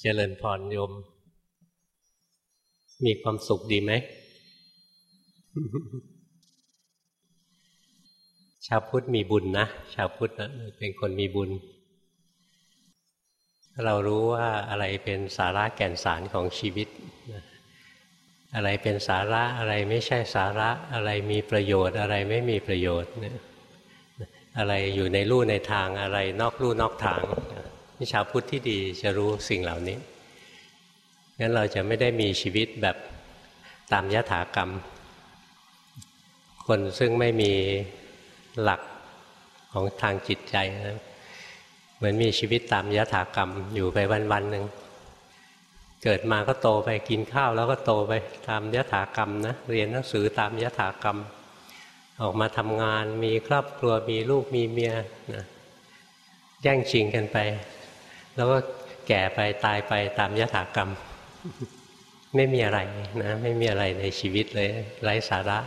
เจริญพรโยม มีความสุขดีไหม ชาวพุทธมีบุญนะ ชาวพุทธนะเป็นคนมีบุญ เรารู้ว่าอะไรเป็นสาระแก่นสารของชีวิต อะไรเป็นสาระอะไรไม่ใช่สาระอะไรมีประโยชน์อะไรไม่มีประโยชน์ อะไรอยู่ในลู่ในทางอะไรนอกลู่นอกทาง ชาวพุทธที่ดีจะรู้สิ่งเหล่านี้งั้นเราจะไม่ได้มีชีวิตแบบตามยถากรรม คนซึ่งไม่มีหลักของทางจิตใจนะเหมือนมีชีวิตตามยถากรรมอยู่ไปวันๆหนึ่งเกิดมาก็โตไปกินข้าวแล้วก็โตไปตามยถากรรมนะเรียนหนังสือตามยถากรรม ออกมาทำงานมีครอบครัวมีลูกมีเมียนะแย่งชิงกันไป แล้วก็แก่ไปตายไปตามยถากรรม ไม่มีอะไรนะ ไม่มีอะไรในชีวิตเลยไร้สาระ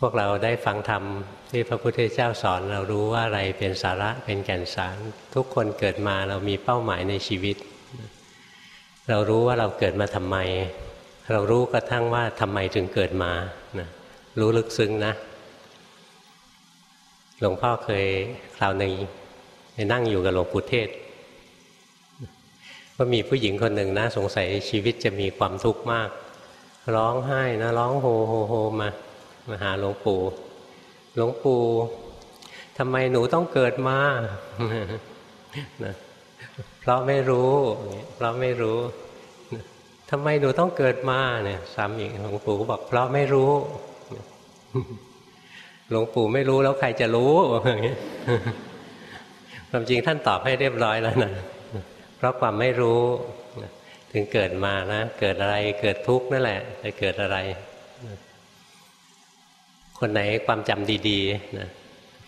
พวกเราได้ฟังธรรมที่พระพุทธเจ้าสอน เรารู้ว่าอะไรเป็นสาระเป็นแก่นสาร ทุกคนเกิดมาเรามีเป้าหมายในชีวิต เรารู้ว่าเราเกิดมาทำไม เรารู้กระทั่งว่าทำไมถึงเกิดมานะรู้ลึกซึ้งนะหลวงพ่อเคยคราวหนึ่ง ไปนั่งอยู่กับหลวงปู่เทศ ก็มีผู้หญิงคนหนึ่งนะสงสัยชีวิตจะมีความทุกข์มาก ร้องไห้นะร้องโฮโฮโฮมามาหาหลวงปู่หลวงปู่ทำไมหนูต้องเกิดมานะเพราะไม่รู้ เพราะไม่รู้ทำไมหนูต้องเกิดมาเนี่ยซ้ำอีกหลวงปู่ก็บอกเพราะไม่รู้หลวงปู่ไม่รู้แล้วใครจะรู้ ความจริงท่านตอบให้เรียบร้อยแล้วนะเพราะความไม่รู้ถึงเกิดมานะ เกิดอะไรเกิดทุกข์นั่นแหละจะเกิดอะไร คนไหนความจำดีๆนะ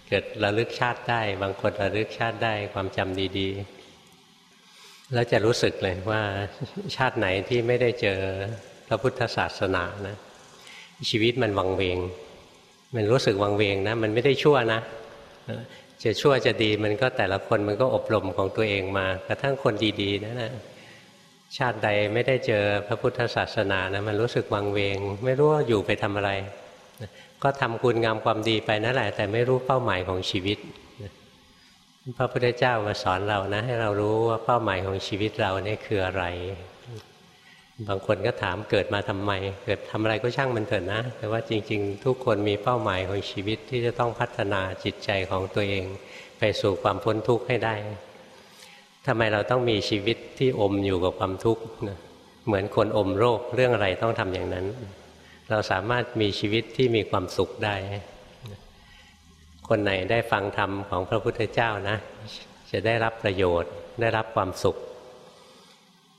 เกิดระลึกชาติได้ บางคนระลึกชาติได้ความจำดีๆ แล้วจะรู้สึกเลยว่าชาติไหนที่ไม่ได้เจอพระพุทธศาสนานะชีวิตมันวังเวง มันรู้สึกวังเวงนะ มันไม่ได้ชั่วนะ จะชั่วจะดีมันก็แต่ละคนมันก็อบรมของตัวเองมา กระทั่งคนดีๆนั่นแหละชาติใดไม่ได้เจอพระพุทธศาสนานะมันรู้สึกวังเวง ไม่รู้ว่าอยู่ไปทำอะไร ก็ทำคุณงามความดีไปนั่นแหละ แต่ไม่รู้เป้าหมายของชีวิตพระพุทธเจ้ามาสอนเรานะ ให้เรารู้ว่าเป้าหมายของชีวิตเราเนี่ยคืออะไร บางคนก็ถามเกิดมาทำไม เกิดทำอะไรก็ช่างมันเถิดนะ แต่ว่าจริง ๆ ทุกคนมีเป้าหมายของชีวิตที่จะต้องพัฒนาจิตใจของตัวเอง ไปสู่ความพ้นทุกข์ให้ได้ทำไมเราต้องมีชีวิตที่อมอยู่กับความทุกข์เหมือนคนอมโรคเรื่องอะไรต้องทำอย่างนั้น เราสามารถมีชีวิตที่มีความสุขได้ คนไหนได้ฟังธรรมของพระพุทธเจ้านะ จะได้รับประโยชน์ได้รับความสุข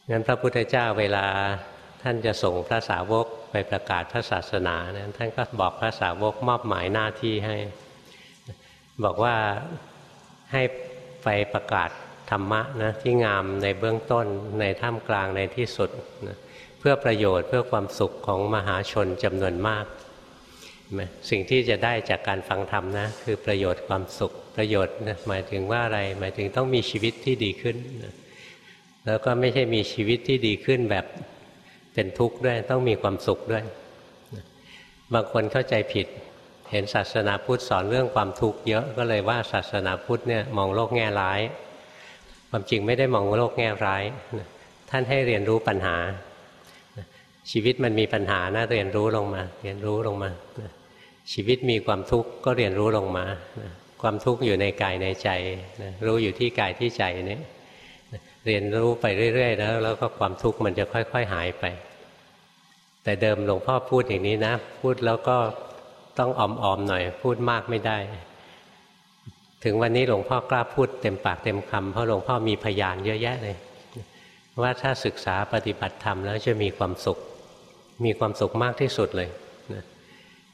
งั้นพระพุทธเจ้าเวลาท่านจะส่งพระสาวกไปประกาศพระศาสนานะท่านก็บอกพระสาวกมอบหมายหน้าที่ให้ บอกว่าให้ไปประกาศธรรมะนะที่งามในเบื้องต้นในท่ามกลางในที่สุดนะเพื่อประโยชน์เพื่อความสุขของมหาชนจำนวนมาก สิ่งที่จะได้จากการฟังธรรมนะคือประโยชน์ความสุขประโยชน์นะหมายถึงว่าอะไรหมายถึงต้องมีชีวิตที่ดีขึ้นนะ แล้วก็ไม่ใช่มีชีวิตที่ดีขึ้นแบบเป็นทุกข์ด้วยต้องมีความสุขด้วย บางคนเข้าใจผิด เห็นศาสนาพุทธสอนเรื่องความทุกข์เยอะก็เลยว่าศาสนาพุทธเนี่ยมองโลกแง่ร้าย ความจริงไม่ได้มองโลกแง่ร้าย ท่านให้เรียนรู้ปัญหา ชีวิตมันมีปัญหานะเรียนรู้ลงมา เรียนรู้ลงมา ชีวิตมีความทุกข์ก็เรียนรู้ลงมา ความทุกข์อยู่ในกายในใจรู้อยู่ที่กายที่ใจนี้ เรียนรู้ไปเรื่อยๆแล้วแล้วก็ความทุกข์มันจะค่อย ๆ หายไป แต่เดิมหลวงพ่อพูดอย่างนี้นะ พูดแล้วก็ต้องออมๆหน่อย พูดมากไม่ได้ ถึงวันนี้หลวงพ่อกล้าพูดเต็มปากเต็มคำเพราะหลวงพ่อมีพยานเยอะแยะเลย ว่าถ้าศึกษาปฏิบัติธรรมแล้วจะมีความสุข มีความสุขมากที่สุดเลย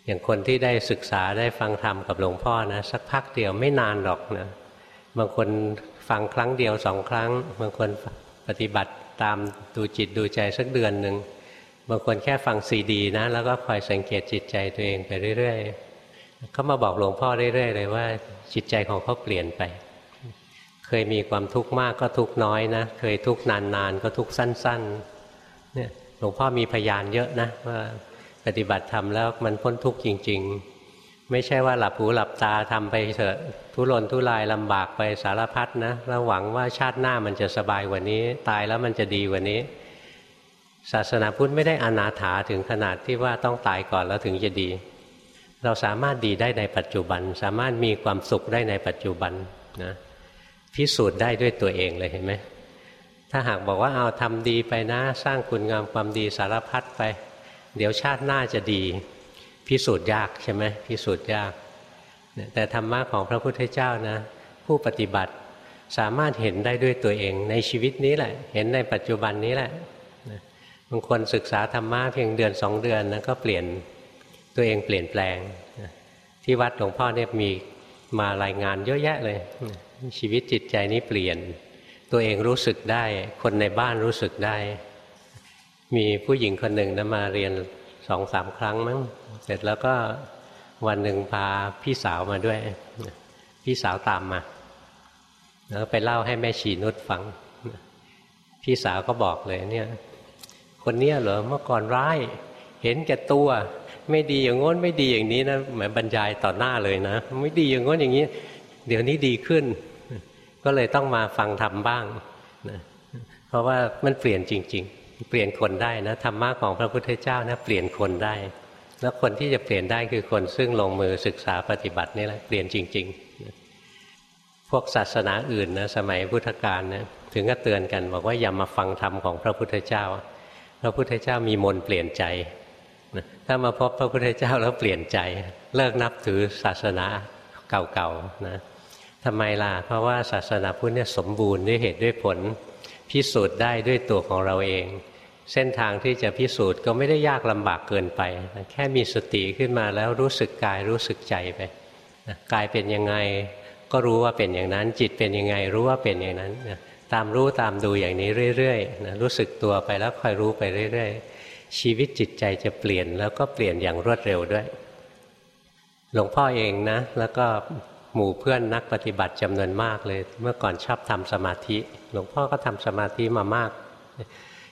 อย่างคนที่ได้ศึกษาได้ฟังธรรมกับหลวงพ่อนะสักพักเดียวไม่นานหรอกนะ บางคนฟังครั้งเดียวสองครั้ง บางคนปฏิบัติตามดูจิตดูใจสักเดือนหนึ่งบางคนแค่ฟังซีดีนะ แล้วก็คอยสังเกตจิตใจตัวเองไปเรื่อยๆเขามาบอกหลวงพ่อเรื่อยๆเลยว่าจิตใจของเขาเปลี่ยนไป เคยมีความทุกข์มากก็ทุกข์น้อยนะ เคยทุกข์นานๆก็ทุกข์สั้นๆเนี่ยหลวงพ่อมีพยานเยอะนะว่าปฏิบัติธรรมแล้วมันพ้นทุกข์จริง ๆ ไม่ใช่ว่าหลับหูหลับตาทำไปเถอะทุรนทุรายลำบากไปสารพัดนะแล้วหวังว่าชาติหน้ามันจะสบายกว่านี้ ตายแล้วมันจะดีกว่านี้ ศาสนาพุทธไม่ได้อนาถาถึงขนาดที่ว่าต้องตายก่อนแล้วถึงจะดี เราสามารถดีได้ในปัจจุบัน สามารถมีความสุขได้ในปัจจุบันนะพิสูจน์ได้ด้วยตัวเองเลยเห็นไหมถ้าหากบอกว่าเอาทำดีไปนะ สร้างคุณงามความดีสารพัดไป เดี๋ยวชาติหน้าจะดี พิสูจน์ยากใช่ไหมพิสูจน์ยาก แต่ธรรมะของพระพุทธเจ้านะ ผู้ปฏิบัติสามารถเห็นได้ด้วยตัวเองในชีวิตนี้แหละ เห็นในปัจจุบันนี้แหละบางคนศึกษาธรรมะเพียงเดือนสองเดือนนะก็เปลี่ยนตัวเองเปลี่ยนแปลง ที่วัดหลวงพ่อเนี่ยมีมารายงานเยอะแยะเลย ชีวิตจิตใจนี้เปลี่ยน ตัวเองรู้สึกได้ คนในบ้านรู้สึกได้ มีผู้หญิงคนหนึ่งนะมาเรียนสองสามครั้งมั้ง เสร็จแล้วก็วันหนึ่งพาพี่สาวมาด้วย พี่สาวตามมา แล้วไปเล่าให้แม่ชีนุชฟัง พี่สาวก็บอกเลยเนี่ย คนเนี้ยเหรอเมื่อก่อนร้าย เห็นแก่ตัว ไม่ดีอย่างง้นไม่ดีอย่างนี้นะหมายบรรยายต่อหน้าเลยนะ ไม่ดีอย่างง้นอย่างนี้ เดี๋ยวนี้ดีขึ้น ก็เลยต้องมาฟังธรรมบ้างนะเพราะว่ามันเปลี่ยนจริง ๆ เปลี่ยนคนได้นะธรรมะของพระพุทธเจ้านะเปลี่ยนคนได้ แล้วคนที่จะเปลี่ยนได้คือคนซึ่งลงมือศึกษาปฏิบัตินี่แหละเปลี่ยนจริง ๆ พวกศาสนาอื่นนะสมัยพุทธกาลนะถึงก็เตือนกันบอกว่าอย่ามาฟังธรรมของพระพุทธเจ้า พระพุทธเจ้ามีมนเปลี่ยนใจถ้ามาพบพระพุทธเจ้าแล้วเปลี่ยนใจ เลิกนับถือศาสนาเก่าๆนะทำไมล่ะ เพราะว่าศาสนาพุทธเนี่ยสมบูรณ์ด้วยเหตุด้วยผล พิสูจน์ได้ด้วยตัวของเราเอง เส้นทางที่จะพิสูจน์ก็ไม่ได้ยากลำบากเกินไป แค่มีสติขึ้นมาแล้วรู้สึกกายรู้สึกใจไปกายเป็นยังไงก็รู้ว่าเป็นอย่างนั้น จิตเป็นยังไงรู้ว่าเป็นอย่างนั้นตามรู้ตามดูอย่างนี้เรื่อยๆนะรู้สึกตัวไปแล้วคอยรู้ไปเรื่อย ๆ ชีวิตจิตใจจะเปลี่ยนแล้วก็เปลี่ยนอย่างรวดเร็วด้วย หลวงพ่อเองนะ แล้วก็หมู่เพื่อนนักปฏิบัติจำนวนมากเลย เมื่อก่อนชอบทำสมาธิ หลวงพ่อก็ทำสมาธิมามาก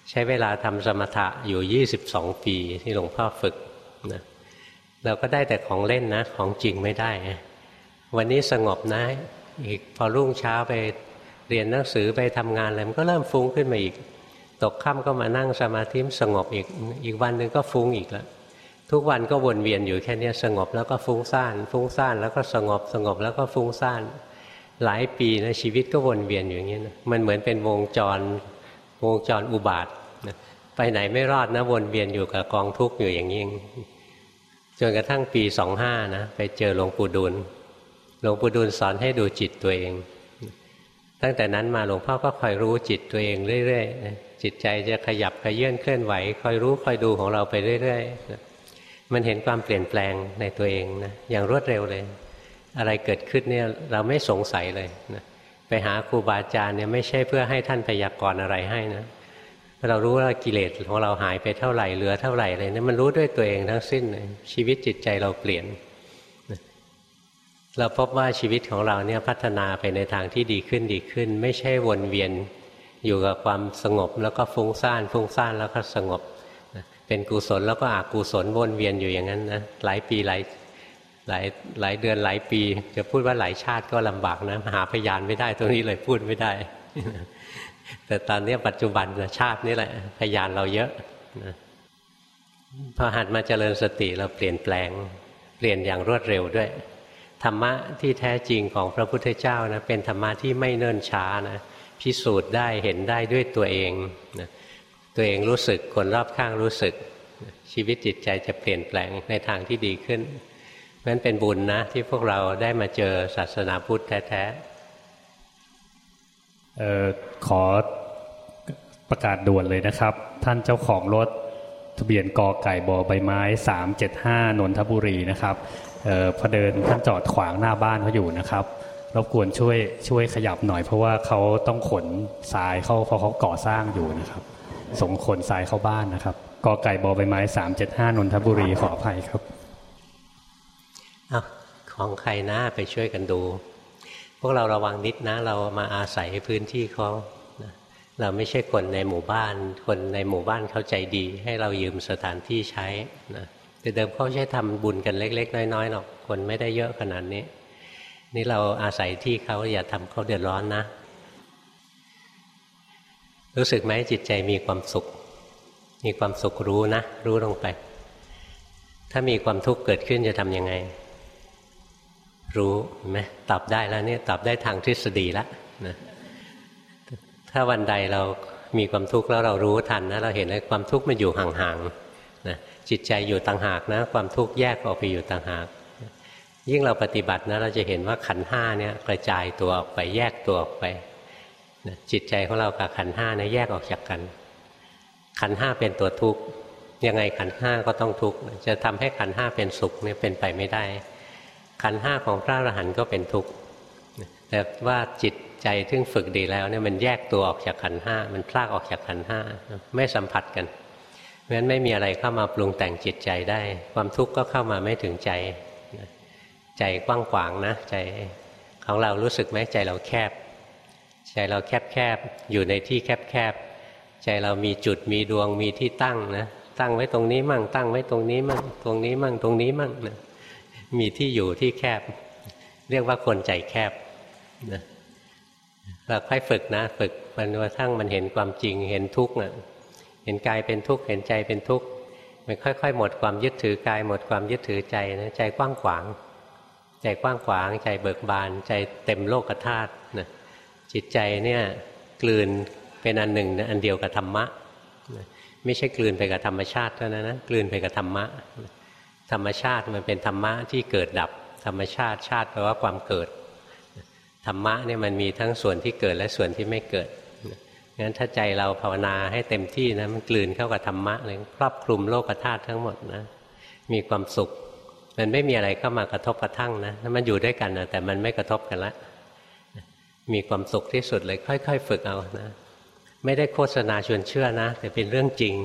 ใช้เวลาทำสมถะอยู่ 22 ปีที่หลวงพ่อฝึกนะเราก็ได้แต่ของเล่นนะ ของจริงไม่ได้ วันนี้สงบนะ อีกพอรุ่งเช้าไปเรียนหนังสือไปทำงานอะไรมันก็เริ่มฟุ้งขึ้นมาอีก ตกค่ำก็มานั่งสมาธิสงบอีก อีกวันหนึ่งก็ฟุ้งอีกแล้วทุกวันก็วนเวียนอยู่แค่นี้สงบแล้วก็ฟุ้งซ่าน ฟุ้งซ่านแล้วก็สงบสงบแล้วก็ฟุ้งซ่าน หลายปีนะชีวิตก็วนเวียนอยู่อย่างนี้นะมันเหมือนเป็นวงจร วงจรอุบาทไปไหนไม่รอดนะวนเวียนอยู่กับกองทุกข์อยู่อย่างยิ่งจนกระทั่งปีสองห้านะไปเจอหลวงปู่ดูลหลวงปู่ดูลสอนให้ดูจิตตัวเอง ตั้งแต่นั้นมาหลวงพ่อก็คอยรู้จิตตัวเองเรื่อยๆจิตใจจะขยับขยื่นเคลื่อนไหวคอยรู้คอยดูของเราไปเรื่อยๆมันเห็นความเปลี่ยนแปลงในตัวเองนะอย่างรวดเร็วเลย อะไรเกิดขึ้นเนี่ยเราไม่สงสัยเลยนะ ไปหาครูบาอาจารย์เนี่ยไม่ใช่เพื่อให้ท่านพยากรณ์อะไรให้นะเรารู้ว่ากิเลสของเราหายไปเท่าไหร่เหลือเท่าไหร่เลยนี่มันรู้ด้วยตัวเองทั้งสิ้นชีวิตจิตใจเราเปลี่ยน เราพบว่าชีวิตของเราเนี่ยพัฒนาไปในทางที่ดีขึ้นดีขึ้น ไม่ใช่วนเวียนอยู่กับความสงบแล้วก็ฟุ้งซ่านฟุ้งซ่านแล้วก็สงบ เป็นกุศลแล้วก็อกุศลวนเวียนอยู่อย่างนั้นนะหลายปีหลาย หลายหลายเดือนหลายปี จะพูดว่าหลายชาติก็ลำบากนะหาพยานไม่ได้ตรงนี้เลยพูดไม่ได้ แต่ตอนนี้ปัจจุบันชาตินี่แหละพยานเราเยอะนะพอหัดมาเจริญสติเราเปลี่ยนแปลง เปลี่ยนอย่างรวดเร็วด้วย ธรรมะที่แท้จริงของพระพุทธเจ้านะเป็นธรรมะที่ไม่เนิ่นช้านะพิสูจน์ได้เห็นได้ด้วยตัวเองนะตัวเองรู้สึกคนรอบข้างรู้สึก ชีวิตจิตใจจะเปลี่ยนแปลงในทางที่ดีขึ้น นั้นเป็นบุญนะ ที่พวกเราได้มาเจอศาสนาพุทธแท้ๆขอประกาศด่วนเลยนะครับ ท่านเจ้าของรถทะเบียนกอไก่บอใบไม้ 375 นนทบุรีนะครับพอเดินท่านจอดขวางหน้าบ้านเขาอยู่นะครับรบกวนช่วยช่วยขยับหน่อยเพราะว่าเขาต้องขนทรายเข้าเพราะเขาก่อสร้างอยู่นะครับส่งขนทรายเข้าบ้านนะครับกอไก่บอใบไม้ 375 นนทบุรีขออภัยครับ ของใครนะไปช่วยกันดู พวกเราระวังนิดนะ เรามาอาศัยพื้นที่เขาเราไม่ใช่คนในหมู่บ้าน คนในหมู่บ้านเขาใจดี ให้เรายืมสถานที่ใช้นะแต่เดิมเขาใช้ทำบุญกันเล็ก ๆ น้อยๆหรอกคนไม่ได้เยอะขนาดนี้ นี่เราอาศัยที่เขาอย่าทำเขาเดือดร้อนนะ รู้สึกไหมจิตใจมีความสุข มีความสุขรู้นะ รู้ลงไป ถ้ามีความทุกข์เกิดขึ้นจะทำยังไง รู้ไหมตอบได้แล้วเนี่ยตอบได้ทางทฤษฎีแล้วนะถ้าวันใดเรามีความทุกข์แล้วเรารู้ทันนะเราเห็นเลยความทุกข์มันอยู่ห่างๆนะจิตใจอยู่ต่างหากนะ ความทุกข์แยกออกไปอยู่ต่างหาก ยิ่งเราปฏิบัตินะเราจะเห็นว่าขันห้าเนี่ยกระจายตัวออกไปแยกตัวออกไปนะจิตใจของเรากับขันห้าเนี่ยแยกออกจากกัน ขันห้าเป็นตัวทุกข์ยังไงขันห้าก็ต้องทุกข์จะทำให้ขันห้าเป็นสุขเนี่ยเป็นไปไม่ได้ ขันห้าของพระอรหันต์ก็เป็นทุกข์แต่ว่าจิตใจที่ฝึกดีแล้วเนี่ยมันแยกตัวออกจากขันห้ามันพลากออกจากขันห้าไม่สัมผัสกันเพราะฉะนั้นไม่มีอะไรเข้ามาปรุงแต่งจิตใจได้ ความทุกข์ก็เข้ามาไม่ถึงใจใจกว้างขวางนะใจของเรารู้สึกไหมใจเราแคบ ใจเราแคบแคบอยู่ในที่แคบแคบใจเรามีจุดมีดวงมีที่ตั้งนะตั้งไว้ตรงนี้มั่งตั้งไว้ตรงนี้มั่งตรงนี้มั่งตรงนี้มั่งนะ มีที่อยู่ที่แคบ เรียกว่าคนใจแคบนะเราค่อยฝึกนะฝึกมันว่าทั้งมันเห็นความจริงเห็นทุกข์นะเห็นกายเป็นทุกข์เห็นใจเป็นทุกข์มันค่อย ๆ หมดความยึดถือกาย หมดความยึดถือใจนะใจกว้างขวาง ใจกว้างขวาง ใจเบิกบาน ใจเต็มโลกธาตุนะจิตใจเนี่ยกลืนเป็นอันหนึ่งอันเดียวกับธรรมะ ไม่ใช่กลืนไปกับธรรมชาติเท่านั้นนะกลืนไปกับธรรมะ ธรรมชาติมันเป็นธรรมะที่เกิดดับ ธรรมชาติชาติแปลว่าความเกิด ธรรมะเนี่ยมันมีทั้งส่วนที่เกิดและส่วนที่ไม่เกิดงั้นถ้าใจเราภาวนาให้เต็มที่นะมันกลืนเข้ากับธรรมะเลยครอบคลุมโลกธาตุทั้งหมดนะมีความสุข มันไม่มีอะไรเข้ามากระทบกระทั่งนะมันอยู่ด้วยกันนะแต่มันไม่กระทบกันละมีความสุขที่สุดเลยค่อย ๆ ฝึกเอานะ ไม่ได้โฆษณาชวนเชื่อนะ แต่เป็นเรื่องจริง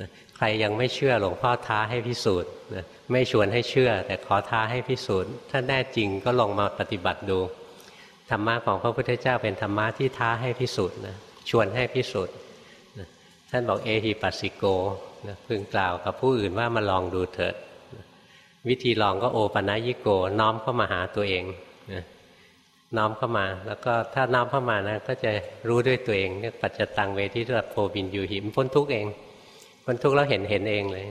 นะ ใครยังไม่เชื่อหลวงพ่อท้าให้พิสูจน์นะไม่ชวนให้เชื่อ แต่ขอท้าให้พิสูจน์ ถ้าแน่จริงก็ลองมาปฏิบัติดู ธรรมะของพระพุทธเจ้าเป็นธรรมะที่ท้าให้พิสูจน์นะชวนให้พิสูจน์นะท่านบอกเอหิปัสสิโกนะพึงกล่าวกับผู้อื่นว่ามาลองดูเถิดนะวิธีลองก็โอปัญญิโก น้อมเข้ามาหาตัวเองนะน้อมเข้ามา แล้วก็ถ้าน้อมเข้ามานะก็จะรู้ด้วยตัวเองเรียกปัจจตังเวทิตโพบินอยู่หิมพ้นทุกเอง พ้นทุกข์แล้วเห็นเห็นเองเลย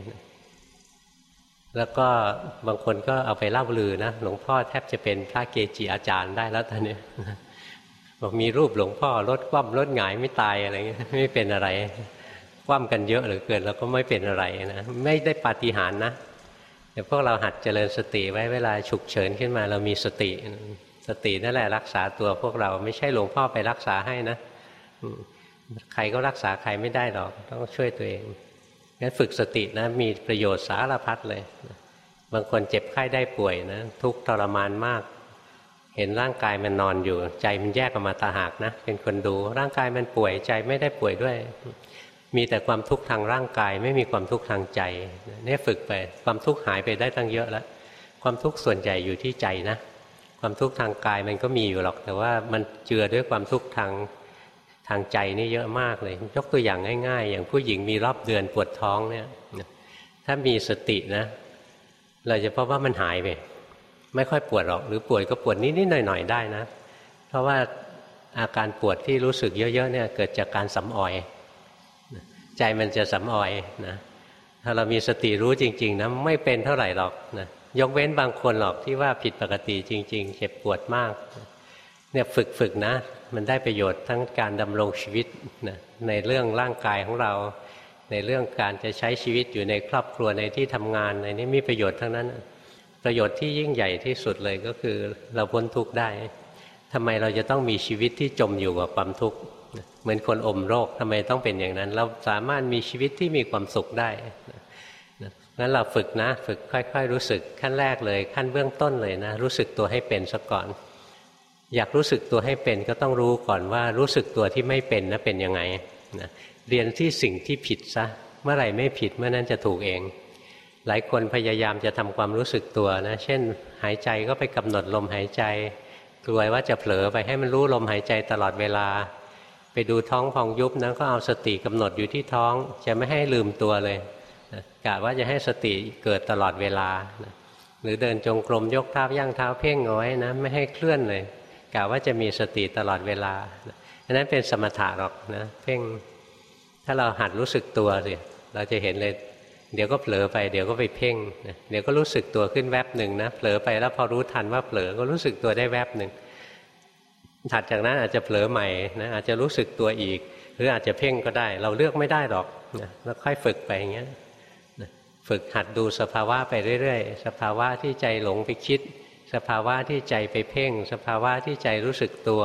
แล้วก็บางคนก็เอาไปเล่าลือนะหลวงพ่อแทบจะเป็นพระเกจิอาจารย์ได้แล้วตอนนี้บอกมีรูปหลวงพ่อรถคว่ำรถหงายไม่ตายอะไรเงี้ยไม่เป็นอะไรคว่ำกันเยอะเหลือเกินแล้วก็ไม่เป็นอะไรนะไม่ได้ปาฏิหาริย์นะแต่พวกเราหัดเจริญสติไว้เวลาฉุกเฉินขึ้นมา เรามีสติ สตินั่นแหละรักษาตัวพวกเราไม่ใช่หลวงพ่อไปรักษาให้นะใครก็รักษาใครไม่ได้หรอก ต้องช่วยตัวเอง งั้นฝึกสตินะมีประโยชน์สารพัดเลย บางคนเจ็บไข้ได้ป่วยนะทุกทรมานมาก เห็นร่างกายมันนอนอยู่ ใจมันแยกออกมาตาหากนะ เป็นคนดูร่างกายมันป่วยใจไม่ได้ป่วยด้วย มีแต่ความทุกข์ทางร่างกาย ไม่มีความทุกข์ทางใจนี่ฝึกไป ความทุกข์หายไปได้ตั้งเยอะแล้วความทุกข์ส่วนใหญ่อยู่ที่ใจนะ ความทุกข์ทางกายมันก็มีอยู่หรอก แต่ว่ามันเจือด้วยความทุกข์ทาง ทางใจนี่เยอะมากเลย ยกตัวอย่างง่าย ๆ อย่างผู้หญิงมีรอบเดือนปวดท้องเนี่ยถ้ามีสตินะ เราจะพบว่ามันหายไปไม่ค่อยปวดหรอก หรือปวดก็ปวดนิดๆหน่อยๆได้นะ เพราะว่าอาการปวดที่รู้สึกเยอะๆเนี่ยเกิดจากการสำออย ใจมันจะสำออยนะถ้าเรามีสติรู้จริง ๆนะไม่เป็นเท่าไหร่หรอกนะยกเว้นบางคนหรอกที่ว่าผิดปกติจริง ๆ เจ็บปวดมากเนี่ยฝึกฝึกนะ มันได้ประโยชน์ทั้งการดำรงชีวิตนะในเรื่องร่างกายของเรา ในเรื่องการจะใช้ชีวิตอยู่ในครอบครัวในที่ทำงานในนี้มีประโยชน์ทั้งนั้น ประโยชน์ที่ยิ่งใหญ่ที่สุดเลยก็คือเราพ้นทุกข์ได้ทำไมเราจะต้องมีชีวิตที่จมอยู่กับความทุกข์เหมือนคนอมโรคทำไมต้องเป็นอย่างนั้น เราสามารถมีชีวิตที่มีความสุขได้งั้นเราฝึกนะ ฝึกค่อย ๆ รู้สึกขั้นแรกเลย ขั้นเบื้องต้นเลยนะ รู้สึกตัวให้เป็นซะก่อน อยากรู้สึกตัวให้เป็นก็ต้องรู้ก่อนว่ารู้สึกตัวที่ไม่เป็นนะเป็นยังไงนะเรียนที่สิ่งที่ผิดซะเมื่อไหร่ไม่ผิดเมื่อนั้นจะถูกเอง หลายคนพยายามจะทำความรู้สึกตัวนะเช่น หายใจก็ไปกำหนดลมหายใจกลัวว่าจะเผลอไปให้มันรู้ลมหายใจตลอดเวลา ไปดูท้องพองยุบนะก็เอาสติกำหนดอยู่ที่ท้อง จะไม่ให้ลืมตัวเลยกะว่าจะให้สติเกิดตลอดเวลา หรือเดินจงกรมยกเท้าย่างเท้าเพ่งเอาไว้นะไม่ให้เคลื่อนเลย กะว่าจะมีสติตลอดเวลาอันนั้นเป็นสมถะหรอกนะเพ่งถ้าเราหัดรู้สึกตัวสิเราจะเห็นเลย เดี๋ยวก็เผลอไปเดี๋ยวก็ไปเพ่งเดี๋ยวก็รู้สึกตัวขึ้นแวบหนึ่งนะเผลอไปแล้วพอรู้ทันว่าเผลอก็รู้สึกตัวได้แวบหนึ่งถัดจากนั้นอาจจะเผลอใหม่นะอาจจะรู้สึกตัวอีก หรืออาจจะเพ่งก็ได้ เราเลือกไม่ได้หรอกนะแล้วค่อยฝึกไปอย่างเงี้ยฝึกหัดดูสภาวะไปเรื่อย ๆ สภาวะที่ใจหลงไปคิด สภาวะที่ใจไปเพ่ง สภาวะที่ใจรู้สึกตัว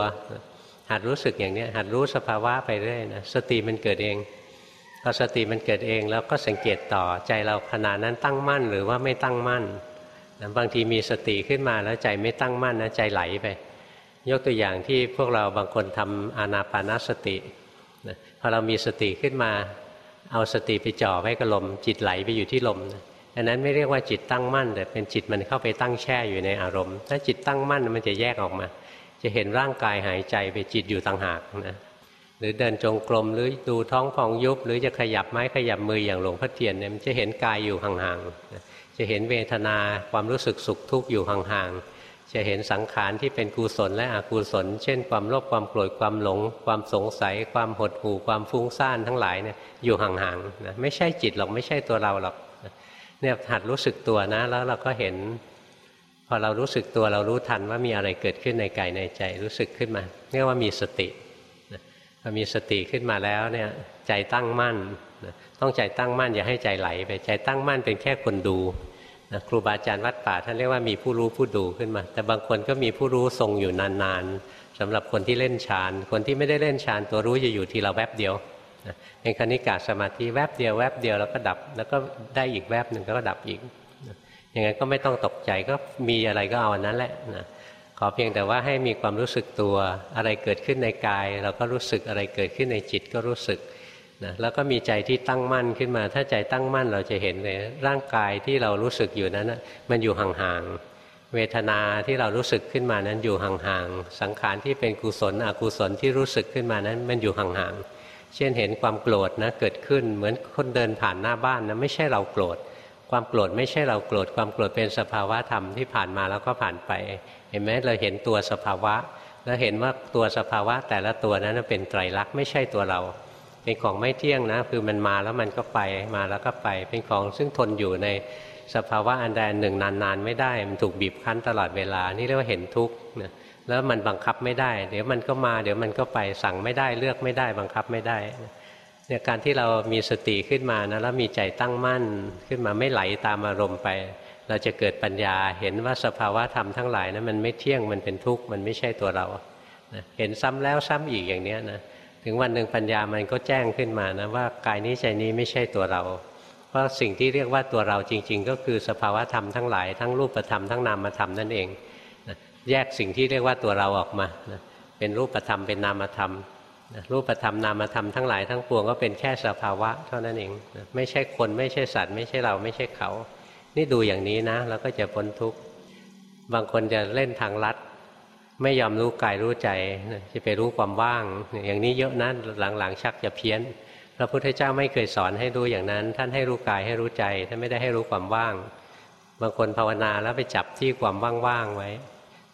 หัดรู้สึกอย่างนี้หัดรู้สภาวะไปเรื่อยนะสติมันเกิดเองพอสติมันเกิดเองแล้วก็สังเกตต่อใจเราขณะนั้นตั้งมั่นหรือว่าไม่ตั้งมั่นนะบางทีมีสติขึ้นมาแล้วใจไม่ตั้งมั่นนะใจไหลไป ยกตัวอย่างที่พวกเราบางคนทำอานาปานาสตินะพอเรามีสติขึ้นมา เอาสติไปจ่อไว้กับลมจิตไหลไปอยู่ที่ลมนะ อันนั้นไม่เรียกว่าจิตตั้งมั่น แต่เป็นจิตมันเข้าไปตั้งแช่อยู่ในอารมณ์ ถ้าจิตตั้งมั่นมันจะแยกออกมา จะเห็นร่างกายหายใจไปจิตอยู่ต่างหากนะหรือเดินจงกรมหรือดูท้องฟองยุบ หรือจะขยับไม้ขยับมืออย่างหลวงพ่อเทียนเนี่ยมันจะเห็นกายอยู่ห่างๆจะเห็นเวทนาความรู้สึกสุขทุกข์อยู่ห่างๆจะเห็นสังขารที่เป็นกุศลและอกุศล เช่น ความโลภความโกรธความหลง ความสงสัย ความหดหู่ความฟุ้งซ่านทั้งหลายเนี่ยอยู่ห่างๆนะไม่ใช่จิตหรอกไม่ใช่ตัวเราหรอก เนี่ยหัดรู้สึกตัวนะ แล้วเราก็เห็น พอเรารู้สึกตัวเรารู้ทันว่ามีอะไรเกิดขึ้นในกายในใจรู้สึกขึ้นมาเรียกว่ามีสติพอมีสติขึ้นมาแล้วเนี่ยใจตั้งมั่นต้องใจตั้งมั่นอย่าให้ใจไหลไปใจตั้งมั่นเป็นแค่คนดูนะครูบาอาจารย์วัดป่าท่านเรียกว่ามีผู้รู้ผู้ดูขึ้นมา แต่บางคนก็มีผู้รู้ทรงอยู่นานๆสำหรับคนที่เล่นฌานคนที่ไม่ได้เล่นฌานตัวรู้จะอยู่ทีละแวบเดียว เป็นคณิกาสมาธิแวบเดียวแวบเดียวแล้วก็ดับ แล้วก็ได้อีกแวบหนึ่งก็ดับอีกอย่างนั้นก็ไม่ต้องตกใจก็มีอะไรก็เอาอันนั้นแหละนะขอเพียงแต่ว่าให้มีความรู้สึกตัวอะไรเกิดขึ้นในกาย เราก็รู้สึกอะไรเกิดขึ้นในจิตก็รู้สึกนะแล้วก็มีใจที่ตั้งมั่นขึ้นมา ถ้าใจตั้งมั่นเราจะเห็นเลยร่างกายที่เรารู้สึกอยู่นั้นมันอยู่ห่างๆเวทนาที่เรารู้สึกขึ้นมานั้นอยู่ห่างๆสังขารที่เป็นกุศลอกุศลที่รู้สึกขึ้นมานั้นมันอยู่ห่างๆ เช่นเห็นความโกรธนะเกิดขึ้นเหมือนคนเดินผ่านหน้าบ้านนะไม่ใช่เราโกรธ ความโกรธไม่ใช่เราโกรธ ความโกรธเป็นสภาวะธรรมที่ผ่านมาแล้วก็ผ่านไป เห็นไหมเราเห็นตัวสภาวะ แล้วเห็นว่าตัวสภาวะแต่ละตัวนั้นเป็นไตรลักษณ์ไม่ใช่ตัวเรา เป็นของไม่เที่ยงนะคือมันมาแล้วมันก็ไปมาแล้วก็ไป เป็นของซึ่งทนอยู่ในสภาวะอันใดหนึ่งนานๆ ไม่ได้มันถูกบีบคั้นตลอดเวลานี่เรียกว่าเห็นทุกข์นะ แล้วมันบังคับไม่ได้ เดี๋ยวมันก็มา เดี๋ยวมันก็ไปสั่งไม่ได้เลือกไม่ได้ บังคับไม่ได้เนี่ยการที่เรามีสติขึ้นมานะแล้วมีใจตั้งมั่นขึ้นมาไม่ไหลตามอารมณ์ไป เราจะเกิดปัญญาเห็นว่าสภาวะธรรมทั้งหลายนะั้นมันไม่เที่ยงมันเป็นทุกข์มันไม่ใช่ตัวเรานะเห็นซ้ำแล้วซ้ำอีกอย่างนี้นะถึงวันหนึ่งปัญญามันก็แจ้งขึ้นมานะว่ากายนี้ใจนี้ไม่ใช่ตัวเรา เพราะสิ่งที่เรียกว่าตัวเราจริง ๆ ก็คือสภาวะธรรมทั้งหลายทั้งรูปธรรมทั้งนามธรรมนั่นเอง แยกสิ่งที่เรียกว่าตัวเราออกมานะเป็นรูปธรรมเป็นนามธรรมนะรูปธรรมนามธรรมทั้งหลายทั้งปวงก็เป็นแค่สภาวะ เท่านั้นเองนะไม่ใช่คนไม่ใช่สัตว์ ไม่ใช่เราไม่ใช่เขา นี่ดูอย่างนี้นะแล้วก็จะพ้นทุกข์บางคนจะเล่นทางลัด ไม่ยอมรู้กายรู้ใจจะไปรู้ความว่าง อย่างนี้เยอะนะหลังๆ ชักจะเพี้ยนพระพุทธเจ้าไม่เคยสอนให้รู้อย่างนั้น ท่านให้รู้กายให้รู้ใจท่านไม่ได้ให้รู้ความว่าง บางคนภาวนาแล้วไปจับที่ความว่างๆไว้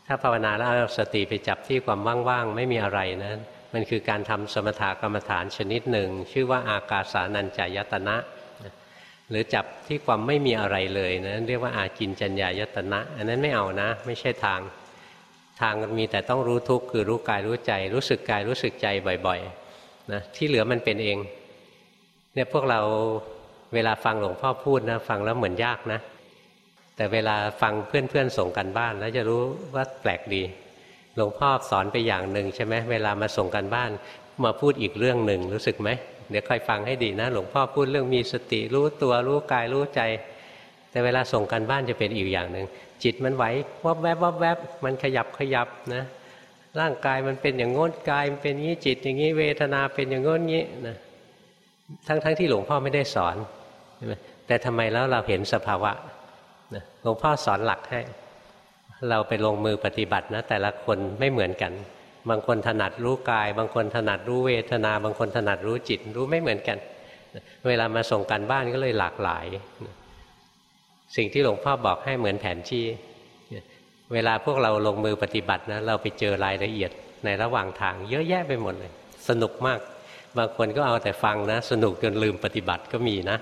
ถ้าภาวนาแล้วเอาสติไปจับที่ความว่างๆ ไม่มีอะไรนะมันคือการทำสมถกรรมฐานชนิดหนึ่ง ชื่อว่าอากาสานัญจายตนะ หรือจับที่ความไม่มีอะไรเลยนะเรียกว่าอากินจัญญายตนะ อันนั้นไม่เอานะ ไม่ใช่ทาง ทางมีแต่ต้องรู้ทุกข์คือรู้กายรู้ใจ รู้สึกกายรู้สึกใจบ่อยๆนะที่เหลือมันเป็นเองเนี่ยพวกเราเวลาฟังหลวงพ่อพูดนะ ฟังแล้วเหมือนยากนะ แต่เวลาฟังเพื่อนๆส่งกันบ้าน แล้วจะรู้ว่าแปลกดี หลวงพ่อสอนไปอย่างหนึ่งใช่ไหมเวลามาส่งกันบ้านมาพูดอีกเรื่องหนึ่งรู้สึกไหมเดี๋ยวคอยฟังให้ดีนะ หลวงพ่อพูดเรื่องมีสติรู้ตัวรู้กายรู้ใจ แต่เวลาส่งกันบ้านจะเป็นอีกอย่างหนึ่งจิตมันไหววับแวบวับแวบมันขยับขยับนะ ร่างกายมันเป็นอย่างงดกายมันเป็นอย่างนี้จิต อย่างนี้เวทนาเป็นอย่างงดงี้นะทั้งทั้งที่หลวงพ่อไม่ได้สอนแต่ทำไมแล้วเราเห็นสภาวะ หลวงพ่อสอนหลักให้ เราไปลงมือปฏิบัตินะ แต่ละคนไม่เหมือนกัน บางคนถนัดรู้กาย บางคนถนัดรู้เวทนา บางคนถนัดรู้จิต รู้ไม่เหมือนกัน เวลามาส่งกันบ้านก็เลยหลากหลาย สิ่งที่หลวงพ่อบอกให้เหมือนแผนที่ เวลาพวกเราลงมือปฏิบัตินะ เราไปเจอรายละเอียดในระหว่างทาง เยอะแยะไปหมดเลย สนุกมาก บางคนก็เอาแต่ฟังนะ สนุกจนลืมปฏิบัติก็มีนะ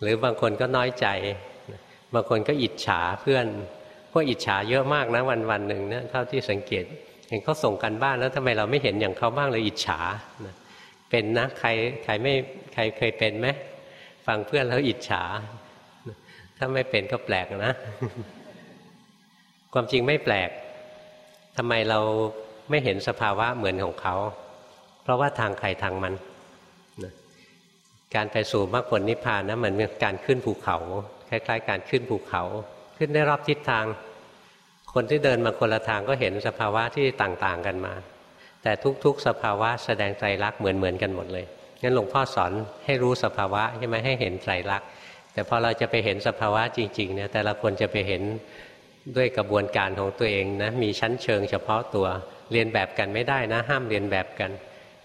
หรือบางคนก็น้อยใจ บางคนก็อิจฉาเพื่อนพวกอิจฉาเยอะมากนะวันวันหนึ่งเนี่ยเท่าที่สังเกตเห็นเขาส่งกันบ้านแล้วทำไมเราไม่เห็นอย่างเขาบ้างเลยอิจฉาเป็นนะใครใครไม่ใครเคยเป็นไหมฟังเพื่อนแล้วอิจฉา ถ้าไม่เป็นก็แปลกนะ ความจริงไม่แปลกทำไมเราไม่เห็นสภาวะเหมือนของเขา เพราะว่าทางใครทางมัน การไปสู่มรรคผลนิพพานนะเหมือนการขึ้นภูเขา คล้าย ๆ การขึ้นภูเขา ขึ้นได้รอบทิศทาง คนที่เดินมาคนละทางก็เห็นสภาวะที่ต่างๆกันมา แต่ทุกๆ สภาวะแสดงใจรักเหมือนๆกันหมดเลยงั้นหลวงพ่อสอนให้รู้สภาวะใช่ไหมให้เห็นใจรักแต่พอเราจะไปเห็นสภาวะจริงๆเนี่ยแต่ละคนจะไปเห็นด้วยกระบวนการของตัวเองนะมีชั้นเชิงเฉพาะตัวเรียนแบบกันไม่ได้นะ ห้ามเรียนแบบกัน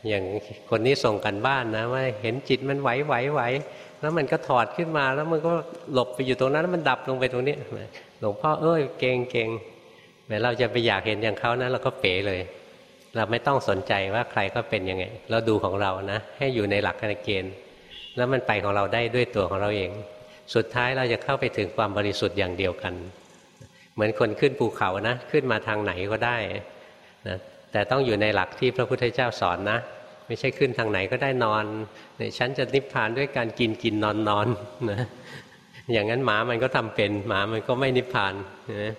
อย่างคนนี้ส่งกันบ้านนะว่าเห็นจิตมันไหวไหวไหวแล้วมันก็ถอดขึ้นมาแล้วมันก็หลบไปอยู่ตรงนั้นแล้วมันดับลงไปตรงนี้หลวงพ่อเอ้ยเก่งเก่งแม้เราจะไปอยากเห็นอย่างเขานะเราก็เป๋เลย เราไม่ต้องสนใจว่าใครก็เป็นยังไง เราดูของเรานะ ให้อยู่ในหลักการเกณฑ์ แล้วมันไปของเราได้ด้วยตัวของเราเอง สุดท้ายเราจะเข้าไปถึงความบริสุทธิ์อย่างเดียวกัน เหมือนคนขึ้นภูเขานะ ขึ้นมาทางไหนก็ได้นะ แต่ต้องอยู่ในหลักที่พระพุทธเจ้าสอนนะ ไม่ใช่ขึ้นทางไหนก็ได้นอนเนี่ยฉันจะนิพพานด้วยการกินกินนอนนอนนะอย่างนั้นหมามันก็ทำเป็นหมามันก็ไม่นิพพานนะ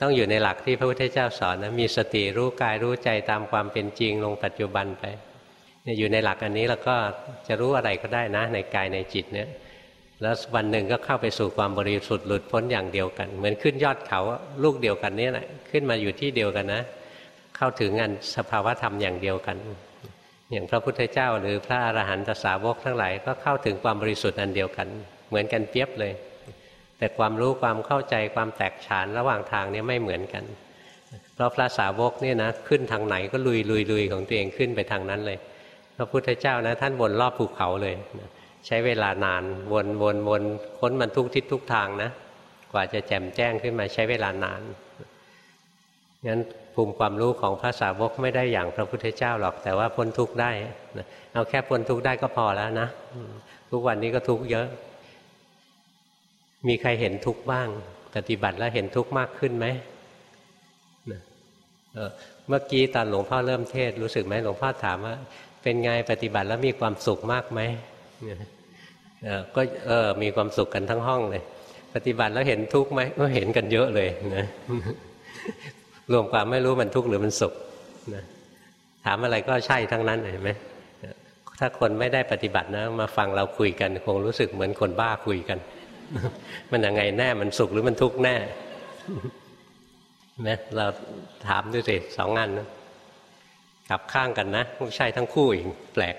ต้องอยู่ในหลักที่พระพุทธเจ้าสอนนะมีสติรู้กายรู้ใจตามความเป็นจริงลงปัจจุบันไปเนี่ยอยู่ในหลักอันนี้แล้วก็จะรู้อะไรก็ได้นะ ในกายในจิตเนี่ยแล้ววันหนึ่งก็เข้าไปสู่ความบริสุทธิ์หลุดพ้นอย่างเดียวกัน เหมือนขึ้นยอดเขาลูกเดียวกันนี่แหละขึ้นมาอยู่ที่เดียวกันนะ เข้าถึงงานสภาวธรรมอย่างเดียวกัน อย่างพระพุทธเจ้าหรือพระอรหันตสาวกทั้งหลายก็เข้าถึงความบริสุทธิ์อันเดียวกัน เหมือนกันเปียบเลย แต่ความรู้ความเข้าใจความแตกฉานระหว่างทางนี้ไม่เหมือนกัน เพราะพระสาวกเนี่ยนะขึ้นทางไหนก็ลุยลุยลุยของตัวเองขึ้นไปทางนั้นเลย พระพุทธเจ้านะท่านวนรอบภูเขาเลยใช้เวลานานวนวนวนค้นมันทุกทิศทุกทางนะกว่าจะแจ่มแจ้งขึ้นมาใช้เวลานานงั้น ภูมิความรู้ของพระสาวกไม่ได้อย่างพระพุทธเจ้าหรอก แต่ว่าพ้นทุกข์ได้เอาแค่พ้นทุกข์ได้ก็พอแล้วนะทุกวันนี้ก็ทุกข์เยอะ มีใครเห็นทุกข์บ้าง ปฏิบัติแล้วเห็นทุกข์มากขึ้นไหมเมื่อกี้ตอนหลวงพ่อเริ่มเทศรู้สึกไหมหลวงพ่อถามว่า เป็นไงปฏิบัติแล้วมีความสุขมากไหมก็เออมีความสุขกันทั้งห้องเลย ปฏิบัติแล้วเห็นทุกข์ไหมก็เห็นกันเยอะเลยนะ รวมความไม่รู้มันทุกข์หรือมันสุขนะถามอะไรก็ใช่ทั้งนั้นเห็นไหมถ้าคนไม่ได้ปฏิบัตินะ มาฟังเราคุยกัน คงรู้สึกเหมือนคนบ้าคุยกัน มันยังไงแน่มันสุขหรือมันทุกข์แน่นะเราถามดูสิสองงานนะกลับข้างกันนะไม่ใช่ทั้งคู่อีกแปลก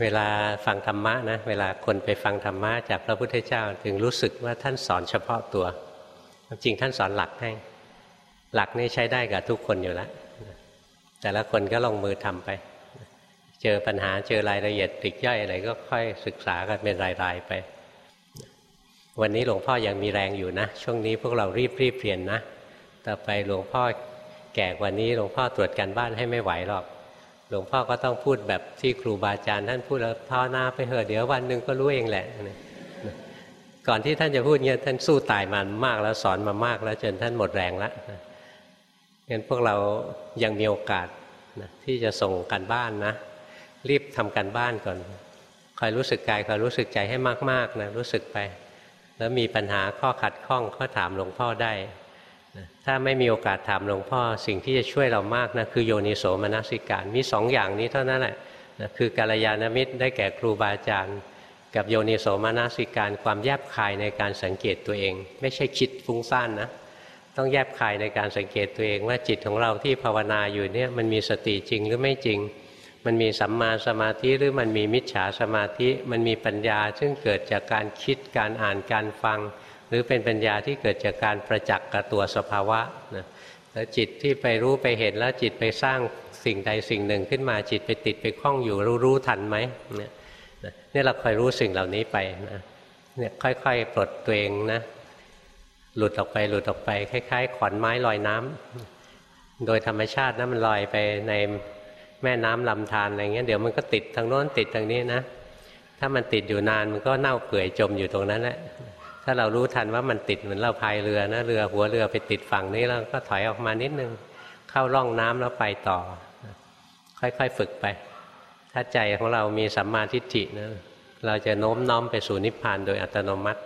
เวลาฟังธรรมะนะ เวลาคนไปฟังธรรมะจากพระพุทธเจ้า ถึงรู้สึกว่าท่านสอนเฉพาะตัว จริงท่านสอนหลักให้ หลักนี้ใช้ได้กับทุกคนอยู่แล้วแต่ละคนก็ลงมือทำไป เจอปัญหาเจอรายละเอียดติกย่อยอะไรก็ค่อยศึกษากันเป็นรายๆไป วันนี้หลวงพ่อยังมีแรงอยู่นะ ช่วงนี้พวกเรารีบรีบเรียนนะ ต่อไปหลวงพ่อแก่กว่านี้หลวงพ่อตรวจการบ้านให้ไม่ไหวหรอก หลวงพ่อก็ต้องพูดแบบที่ครูบาอาจารย์ท่านพูดแล้วภาวนาไปเถอะเดี๋ยววันหนึ่งก็รู้เองแหละ ก่อนที่ท่านจะพูดเงี้ยท่านสู้ตายมามากแล้วสอนมามากแล้วจนท่านหมดแรงแล้ว งั้นพวกเรายังมีโอกาสนะที่จะส่งกันบ้านนะ รีบทำกันบ้านก่อนคอยรู้สึกกายคอยรู้สึกใจให้มากๆนะรู้สึกไป แล้วมีปัญหาข้อขัดข้องก็ถามหลวงพ่อได้นะถ้าไม่มีโอกาสถามหลวงพ่อสิ่งที่จะช่วยเรามากนะคือโยนิโสมนสิการมีสองอย่างนี้เท่านั้นแหละนะคือกาลยานมิตรได้แก่ครูบาอาจารย์ กับโยนิโสมนสิการความแยบคายในการสังเกตตัวเอง ไม่ใช่คิดฟุ้งซ่านนะ ต้องแยบคายในการสังเกตตัวเองว่าจิตของเราที่ภาวนาอยู่เนี่ยมันมีสติจริงหรือไม่จริง มันมีสัมมาสมาธิหรือมันมีมิจฉาสมาธิ มันมีปัญญา ซึ่งเกิดจากการคิดการอ่านการฟัง หรือเป็นปัญญาที่เกิดจากการประจักษ์กับตัวสภาวะนะแล้วจิตที่ไปรู้ไปเห็นแล้วจิตไปสร้างสิ่งใดสิ่งหนึ่งขึ้นมาจิตไปติดไปคล้องอยู่รู้รู้ทันไหมเนี่ยนี่เราคอยรู้สิ่งเหล่านี้ไปนะเนี่ยค่อยๆปลดตัวเองนะ หลุดออกไปหลุดออกไปคล้ายๆ ขอนไม้ลอยน้ำโดยธรรมชาตินะมันลอยไปในแม่น้ำลำธารอะไรเงี้ยเดี๋ยวมันก็ติดทางโน้นติดทางนี้นะ ถ้ามันติดอยู่นานมันก็เน่าเปื่อยจมอยู่ตรงนั้นแหละถ้าเรารู้ทันว่ามันติดเหมือนเราพายเรือนะเรือหัวเรือไปติดฝั่งนี้แล้วก็ถอยออกมานิดนึง เข้าร่องน้ำแล้วไปต่อ ค่อยๆฝึกไป ถ้าใจของเรามีสัมมาทิฏฐินะเราจะโน้มน้อมไปสู่นิพพานโดยอัตโนมัติ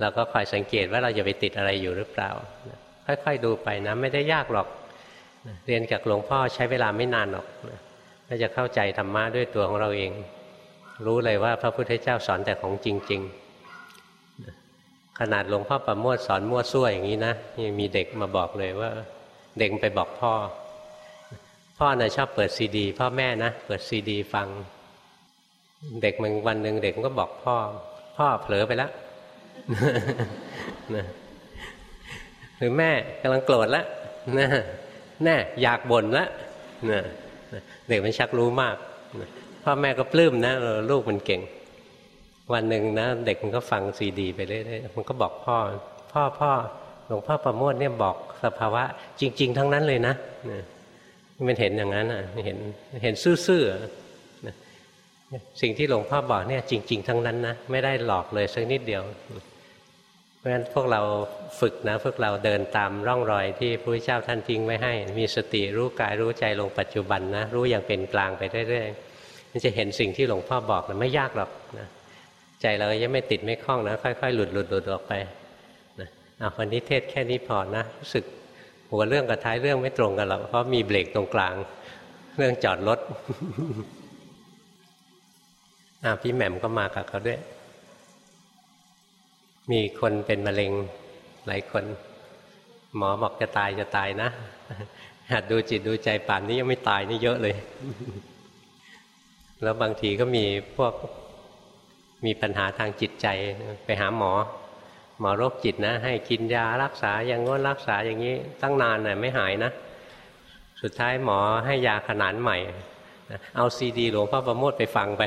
เราก็คอยสังเกตว่าเราจะไปติดอะไรอยู่หรือเปล่า ค่อยๆดูไปนะไม่ได้ยากหรอก เรียนกับหลวงพ่อใช้เวลาไม่นานหรอกก็จะเข้าใจธรรมะด้วยตัวของเราเอง รู้เลยว่าพระพุทธเจ้าสอนแต่ของจริง ๆ ขนาดหลวงพ่อประโมทสอนมั่วซั่วอย่างนี้นะยังมีเด็กมาบอกเลยว่า เด็กไปบอกพ่อ พ่อนะ่ะชอบเปิดซีดี พ่อแม่นะเปิดซีดี ฟัง เด็กมันวันหนึ่งเด็กก็บอกพ่อ พ่อเผลอไปแล้ว หรือแม่กำลังโกรธแล้วนะแน่อยากบ่นละนะเด็กมันชักรู้มากพ่อแม่ก็ปลื้มนะลูกมันเก่ง วันหนึ่งนะ เด็กมันก็ฟังซีดี ไปเรื่อยๆมันก็บอกพ่อ พ่อพ่อหลวงพ่อประโมทเนี่ยบอกสภาวะ จริง ๆ ทั้งนั้นเลยนะมันเห็นอย่างนั้นอะเห็นเห็นซื่อๆสิ่งที่หลวงพ่อบอกเนี่ย จริง ๆ ทั้งนั้นนะไม่ได้หลอกเลยสักนิดเดียว ราะฉะนั้นพวกเราฝึกนะพวกเราเดินตามร่องรอยที่พระพุทธเจ้าท่านทิ้งไว้ให้ มีสติรู้กายรู้ใจลงปัจจุบันนะ รู้อย่างเป็นกลางไปเรื่อยๆมันจะเห็นสิ่งที่หลวงพ่อบอกนะไม่ยากหรอกนะใจเรายังไม่ติดไม่คล้องนะค่อยๆ หลุดหลุดหลุดออกไปนะเอาวันนี้เทศแค่นี้พอนะรู้สึกหัวเรื่องกับท้ายเรื่องไม่ตรงกันหรอกเพราะมีเบรกตรงกลาง เรื่องจอดรถอ่าพี่แหม่มก็มากับเขาด้วย มีคนเป็นมะเร็งหลายคน หมอบอกจะตายจะตายนะหัดดูจิตดูใจป่านนี้ยังไม่ตายนี่เยอะเลย แล้วบางทีก็มีพวกมีปัญหาทางจิตใจไปหาหมอ หมอโรคจิตนะ ให้กินยารักษาอย่างง้นรักษาอย่างนี้ตั้งนานน่ะไม่หายนะ สุดท้ายหมอให้ยาขนานใหม่ เอาซีดีหลวงพ่อประโมทไปฟังไป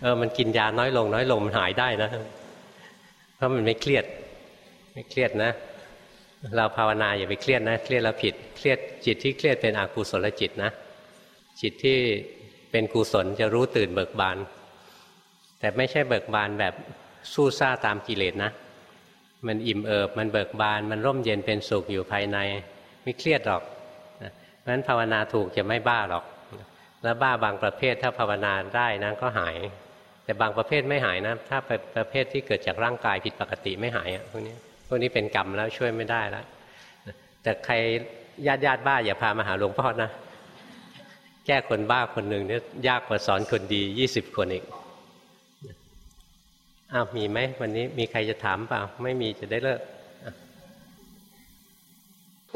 เออมันกินยาน้อยลง น้อยลงมันหายได้นะ เพราะมันไม่เครียด ไม่เครียดนะ เราภาวนาอย่าไปเครียดนะ เครียดแล้วผิด เครียดจิตที่เครียดเป็นอกุศลจิตนะ จิตที่เป็นกุศลจะรู้ตื่นเบิกบาน แต่ไม่ใช่เบิกบานแบบสู้ซ่าตามกิเลสนะ มันอิ่มเอิบ มันเบิกบาน มันร่มเย็นเป็นสุขอยู่ภายใน ไม่เครียดหรอกเพราะฉะนั้นภาวนาถูกจะไม่บ้าหรอก แล้วบ้าบางประเภทถ้าภาวนาได้นะก็หาย แต่บางประเภทไม่หายนะ ถ้าปประเภทที่เกิดจากร่างกายผิดปกติไม่หายอะพวกนี้พวกนี้เป็นกรรมแล้วช่วยไม่ได้แล้วแต่ใครญาติญาติบ้าอย่าพามาหาหลวงพ่อนะแก้คนบ้าคนหนึ่งเนี่ยยากกว่าสอนคนดียี่สิบคนอีกอ้าวมีไหมวันนี้มีใครจะถามเปล่า ไม่มีจะได้เลิก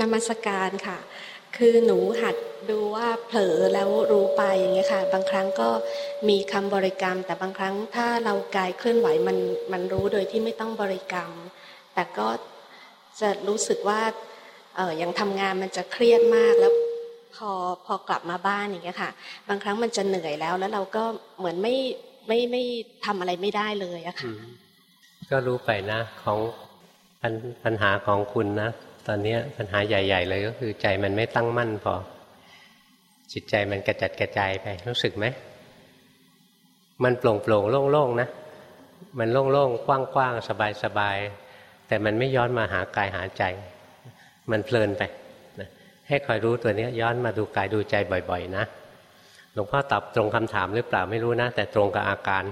นมัสการค่ะ คือหนูหัดดูว่าเผลอแล้วรู้ไปอย่างเงี้ยค่ะ บางครั้งก็มีคำบริกรรม แต่บางครั้งถ้าเรากายเคลื่อนไหวมันมันรู้โดยที่ไม่ต้องบริกรรม แต่ก็จะรู้สึกว่าเออยังทำงานมันจะเครียดมากแล้วพอพอกลับมาบ้านอย่างเงี้ยค่ะ บางครั้งมันจะเหนื่อยแล้ว แล้วเราก็เหมือนไม่ไม่ไม่ทำอะไรไม่ได้เลยอะค่ะก็รู้ไปนะของปัญหาของคุณนะ ตอนนี้ปัญหาใหญ่ ๆ เลยก็คือใจมันไม่ตั้งมั่นพอ จิตใจมันกระจัดกระจายไปรู้สึกไหมมันโปร่งโปร่งโล่งๆนะมันโล่งๆกว้างๆสบายๆแต่มันไม่ย้อนมาหากายหาใจ มันเพลินไปนะให้คอยรู้ตัวนี้ย้อนมาดูกายดูใจบ่อย ๆ นะหลวงพ่อตอบตรงคำถามหรือเปล่าไม่รู้นะ แต่ตรงกับอาการ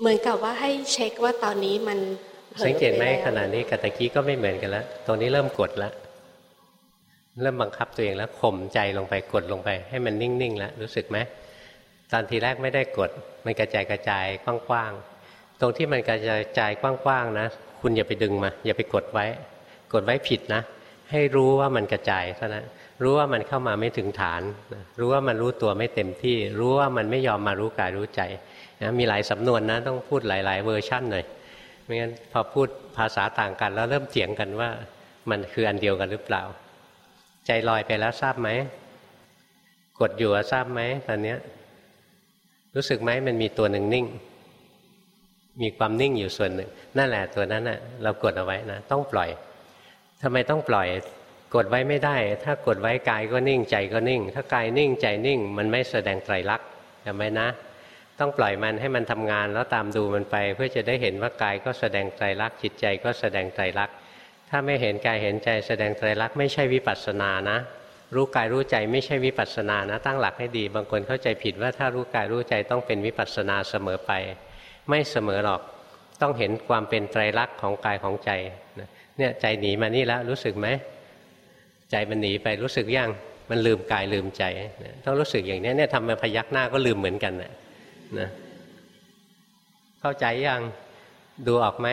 เหมือนกับว่าให้เช็คว่าตอนนี้มัน สังเกตไหมขณะนี้กับตะกี้ก็ไม่เหมือนกันแล้วตรงนี้เริ่มกดแล้วเริ่มบังคับตัวเองแล้วข่มใจลงไปกดลงไป ให้มันนิ่งๆแล้วรู้สึกไหมตอนทีแรกไม่ได้กด มันกระจายกระจายกว้างๆตรงที่มันกระจายจายกว้างๆนะ คุณอย่าไปดึงมา อย่าไปกดไว้ กดไว้ผิดนะ ให้รู้ว่ามันกระจายเท่านั้นรู้ว่ามันเข้ามาไม่ถึงฐาน รู้ว่ามันรู้ตัวไม่เต็มที่ รู้ว่ามันไม่ยอมมารู้กายรู้ใจนะมีหลายสำนวนนะต้องพูดหลาย ๆ เวอร์ชั่นหน่อย ไม่งั้นพอพูดภาษาต่างกัน แล้วเริ่มเถียงกันว่า มันคืออันเดียวกันหรือเปล่า ใจลอยไปแล้วทราบไหมกดอยู่ทราบไหมตอนนี้รู้สึกไหมมันมีตัวหนึ่งนิ่ง มีความนิ่งอยู่ส่วนหนึ่ง นั่นแหละตัวนั้นน่ะ เรากดเอาไว้นะต้องปล่อยทำไมต้องปล่อย กดไว้ไม่ได้ ถ้ากดไว้กายก็นิ่งใจก็นิ่ง ถ้ากายนิ่งใจนิ่ง มันไม่แสดงไตรลักษณ์จำไว้นะ ต้องปล่อยมันให้มันทำงานแล้วตามดูมันไป เพื่อจะได้เห็นว่ากายก็แสดงไตรลักษณ์จิตใจก็แสดงไตรลักษณ์ถ้าไม่เห็นกายเห็นใจแสดงไตรลักษณ์ไม่ใช่วิปัสสนานะ รู้กายรู้ใจไม่ใช่วิปัสสนานะ ตั้งหลักให้ดี บางคนเข้าใจผิดว่าถ้ารู้กายรู้ใจต้องเป็นวิปัสสนาเสมอไป ไม่เสมอหรอกต้องเห็นความเป็นไตรลักษณ์ของกายของใจเนี่ยใจหนีมานี่แล้วรู้สึกไหมใจมันหนีไปรู้สึกยังมันลืมกายลืมใจ ต้องรู้สึกอย่างนี้เนี่ยทำมาพยักหน้าก็ลืมเหมือนกันนะ นะเข้าใจยังดูออกไหม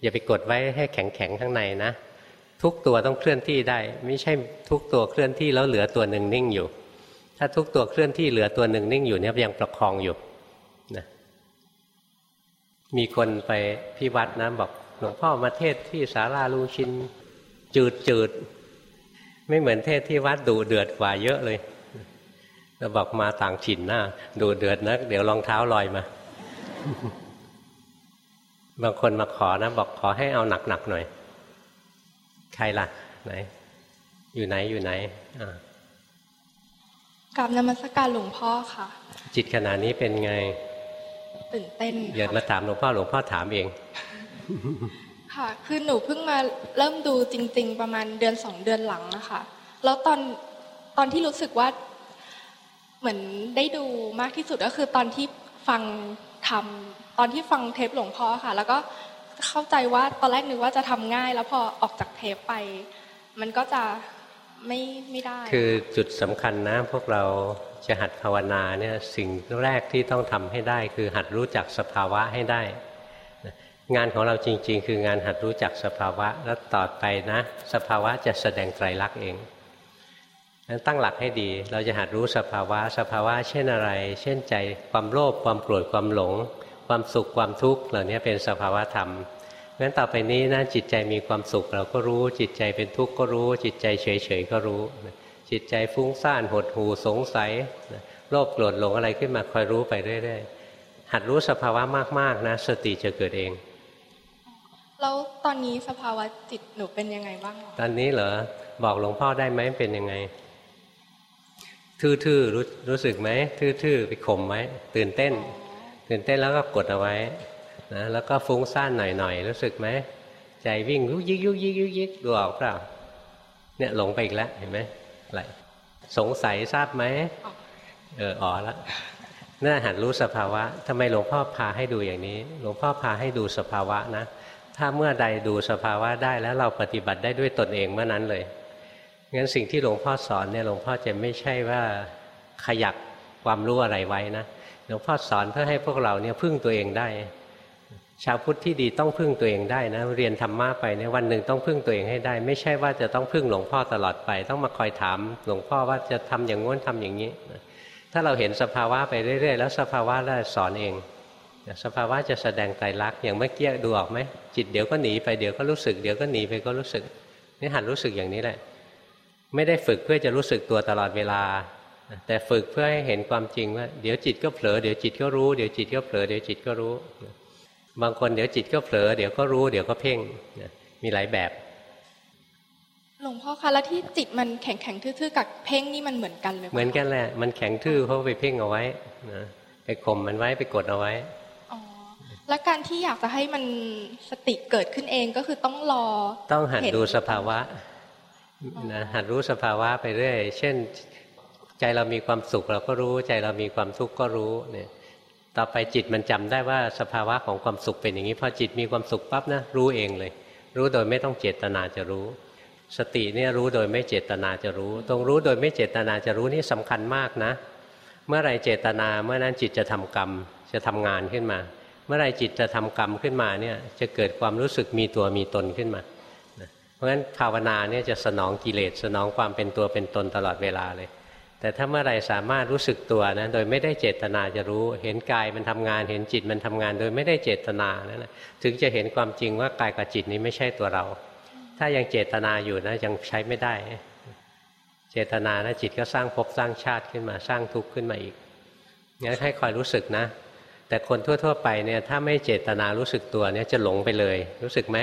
อย่าไปกดไว้ให้แข็งแข็งข้างในนะทุกตัวต้องเคลื่อนที่ได้ ไม่ใช่ทุกตัวเคลื่อนที่แล้วเหลือตัวหนึ่งนิ่งอยู่ ถ้าทุกตัวเคลื่อนที่เหลือตัวหนึ่งนิ่งอยู่เนี่ยยังประคองอยู่นะมีคนไปที่วัดนะบอกหลวงพ่อมาเทศที่สาราลูชินจืดจืดไม่เหมือนเทศที่วัดดูเดือดกว่าเยอะเลย เราบอกมาต่างถิ่นหน้าดูเดือดนะเดี๋ยวรองเท้าลอยมา บางคนมาขอนะ บอกขอให้เอาหนักๆหน่อย ใครล่ะ ไหน อยู่ไหนอยู่ไหนอ่ากับนมัสการหลวงพ่อค่ะ จิตขณะนี้เป็นไง ตื่นเต้นอย่ามาถามหลวงพ่อหลวงพ่อถามเอง ค่ะ คือหนูเพิ่งมาเริ่มดูจริง ๆ ประมาณเดือนสองเดือนหลังนะคะแล้วตอนตอนที่รู้สึกว่า เหมือนได้ดูมากที่สุดก็คือตอนที่ฟังทำตอนที่ฟังเทปหลวงพ่อค่ะ แล้วก็เข้าใจว่าตอนแรกนึกว่าจะทำง่าย แล้วพอออกจากเทปไป มันก็จะไม่ไม่ได้ คือจุดสำคัญนะ พวกเราจะหัดภาวนาเนี่ยสิ่งแรกที่ต้องทำให้ได้ คือหัดรู้จักสภาวะให้ได้ งานของเราจริง ๆ คืองานหัดรู้จักสภาวะแล้วต่อไปนะ สภาวะจะแสดงไตรลักษณ์เอง นั้นตั้งหลักให้ดี เราจะหัดรู้สภาวะ สภาวะเช่นอะไร เช่นใจ ความโลภ ความโกรธ ความหลง ความสุข ความทุกข์ เหล่านี้เป็นสภาวะธรรม งั้นต่อไปนี้นะจิตใจมีความสุขเราก็รู้ จิตใจเป็นทุกข์ก็รู้ จิตใจเฉยๆก็รู้ จิตใจฟุ้งซ่าน หดหูสงสัย โลภ โกรธ หลงอะไรขึ้นมาคอยรู้ไปเรื่อยๆ หัดรู้สภาวะมากๆนะ สติจะเกิดเองแล้วตอนนี้สภาวะจิตหนูเป็นยังไงบ้าง ตอนนี้เหรอ บอกหลวงพ่อได้ไหมเป็นยังไง ทื่อๆรู้รู้สึกไหมทื่อๆไปข่มไว้ ตื่นเต้น ตื่นเต้นแล้วก็กดเอาไว้นะแล้วก็ฟุ้งซ่านหน่อยๆรู้สึกไหมใจวิ่งยุกยิกยุกยิกยุกยิกดูออกเปล่าเนี่ยหลงไปอีกแล้วเห็นไหมอะไรสงสัยทราบไหมเอออ๋อแล้วน่าหัดรู้สภาวะทำไมหลวงพ่อพาให้ดูอย่างนี้ หลวงพ่อพาให้ดูสภาวะนะ ถ้าเมื่อใดดูสภาวะได้แล้วเราปฏิบัติได้ด้วยตนเองเมื่อนั้นเลย งั้นสิ่งที่หลวงพ่อสอนเนี่ยหลวงพ่อจะไม่ใช่ว่าขยักความรู้อะไรไว้นะหลวงพ่อสอนเพื่อให้พวกเราเนี่ยพึ่งตัวเองได้ ชาวพุทธที่ดีต้องพึ่งตัวเองได้นะ เรียนธรรมะไปในวันหนึ่งต้องพึ่งตัวเองให้ได้ ไม่ใช่ว่าจะต้องพึ่งหลวงพ่อตลอดไป ต้องมาคอยถาม หลวงพ่อว่าจะทำอย่างง้นทำอย่างนี้ ถ้าเราเห็นสภาวะไปเรื่อย ๆ แล้วสภาวะได้สอนเอง สภาวะจะแสดงไตรลักษณ์อย่างเมื่อกี้ดูออกไหมจิตเดี๋ยวก็หนีไปเดี๋ยวก็รู้สึก เดี๋ยวก็หนีไปก็รู้สึกนี่หัดรู้สึกอย่างนี้แหละ ไม่ได้ฝึกเพื่อจะรู้สึกตัวตลอดเวลา แต่ฝึกเพื่อให้เห็นความจริงว่า เดี๋ยวจิตก็เผลอเดี๋ยวจิตก็รู้เดี๋ยวจิตก็เผลอเดี๋ยวจิตก็รู้ บางคนเดี๋ยวจิตก็เผลอเดี๋ยวก็รู้เดี๋ยวก็เพ่งมีหลายแบบ หลวงพ่อคะแล้วที่จิตมันแข็งแข็งทื่อๆกับเพ่งนี่มันเหมือนกันเลยเหมือนกันแหละมันแข็งทื่อเพราะไปเพ่งเอาไว้นะไปข่มมันไว้ไปกดเอาไว้อ๋อแล้วการที่อยากจะให้มันสติเกิดขึ้นเองก็คือต้องรอ ต้องหัดดูสภาวะ นะหัดรู้สภาวะไปเรื่อย เช่น ใจเรามีความสุขเราก็รู้ ใจเรามีความทุกข์ก็รู้เนี่ยต่อไปจิตมันจำได้ว่าสภาวะของความสุขเป็นอย่างนี้พอจิตมีความสุขปั๊บนะรู้เองเลย รู้โดยไม่ต้องเจตนาจะรู้ สติเนี่ยรู้โดยไม่เจตนาจะรู้ ตรงรู้โดยไม่เจตนาจะรู้นี่สำคัญมากนะ เมื่อไรเจตนาเมื่อนั้นจิตจะทำกรรมจะทำงานขึ้นมา เมื่อไรจิตจะทำกรรมขึ้นมาเนี่ยจะเกิดความรู้สึกมีตัวมีตนขึ้นมา ราะฉะนั้นภาวนาเนี่ยจะสนองกิเลสสนองความเป็นตัวเป็นตนตลอดเวลาเลย แต่ถ้าเมื่อไรสามารถรู้สึกตัวนะโดยไม่ได้เจตนาจะรู้ เห็นกายมันทำงาน เห็นจิตมันทำงาน โดยไม่ได้เจตนานั่นนะถึงจะเห็นความจริงว่ากายกับจิตนี้ไม่ใช่ตัวเรา ถ้ายังเจตนาอยู่นะยังใช้ไม่ได้ เจตนานะจิตก็สร้างภพสร้างชาติขึ้นมาสร้างทุกข์ขึ้นมาอีกงั้นให้คอยรู้สึกนะ แต่คนทั่ว ๆ ไปเนี่ยถ้าไม่เจตนารู้สึกตัวเนี่ยจะหลงไปเลย รู้สึกไหม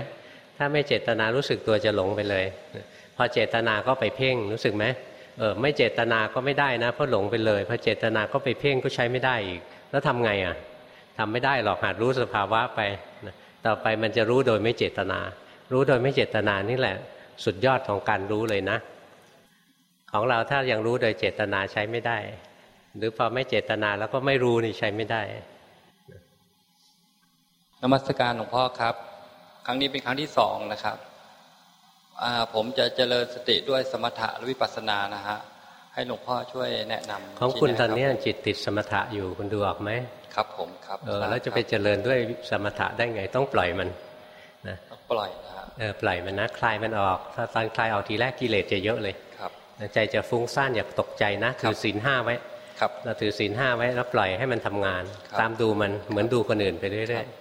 ถ้าไม่เจตนารู้สึกตัวจะหลงไปเลย พอเจตนาก็ไปเพ่งรู้สึกไหมเออไม่เจตนาก็ไม่ได้นะเพราะหลงไปเลยพอเจตนาก็ไปเพ่งก็ใช้ไม่ได้อีก แล้วทำไงอะทำไม่ได้หรอกหัดรู้สภาวะไปนะต่อไปมันจะรู้โดยไม่เจตนา รู้โดยไม่เจตนานี่แหละ สุดยอดของการรู้เลยนะ ของเราถ้ายังรู้โดยเจตนาใช้ไม่ได้ หรือพอไม่เจตนาแล้วก็ไม่รู้นี่ใช้ไม่ได้นมัสการหลวงพ่อครับ ครั้งนี้เป็นครั้งที่สองนะครับผมจะเจริญสติด้วยสมถะและวิปัสสนานะฮะให้หลวงพ่อช่วยแนะนำของคุณตอนนี้จิตติดสมถะอยู่คุณดูออกไหมครับผมครับเออแล้วจะไปเจริญด้วยสมถะได้ไงต้องปล่อยมันนะปล่อยนะเออปล่อยมันนะคลายมันออกถ้าตอนคลายออกทีแรกกิเลสจะเยอะเลยครับใจจะฟุ้งซ่านอย่าตกใจนะถือศีลห้าไว้ครับเราถือศีลห้าไว้แล้วปล่อยให้มันทำงาน ตามดูมันเหมือนดูคนอื่นไปเรื่อยๆ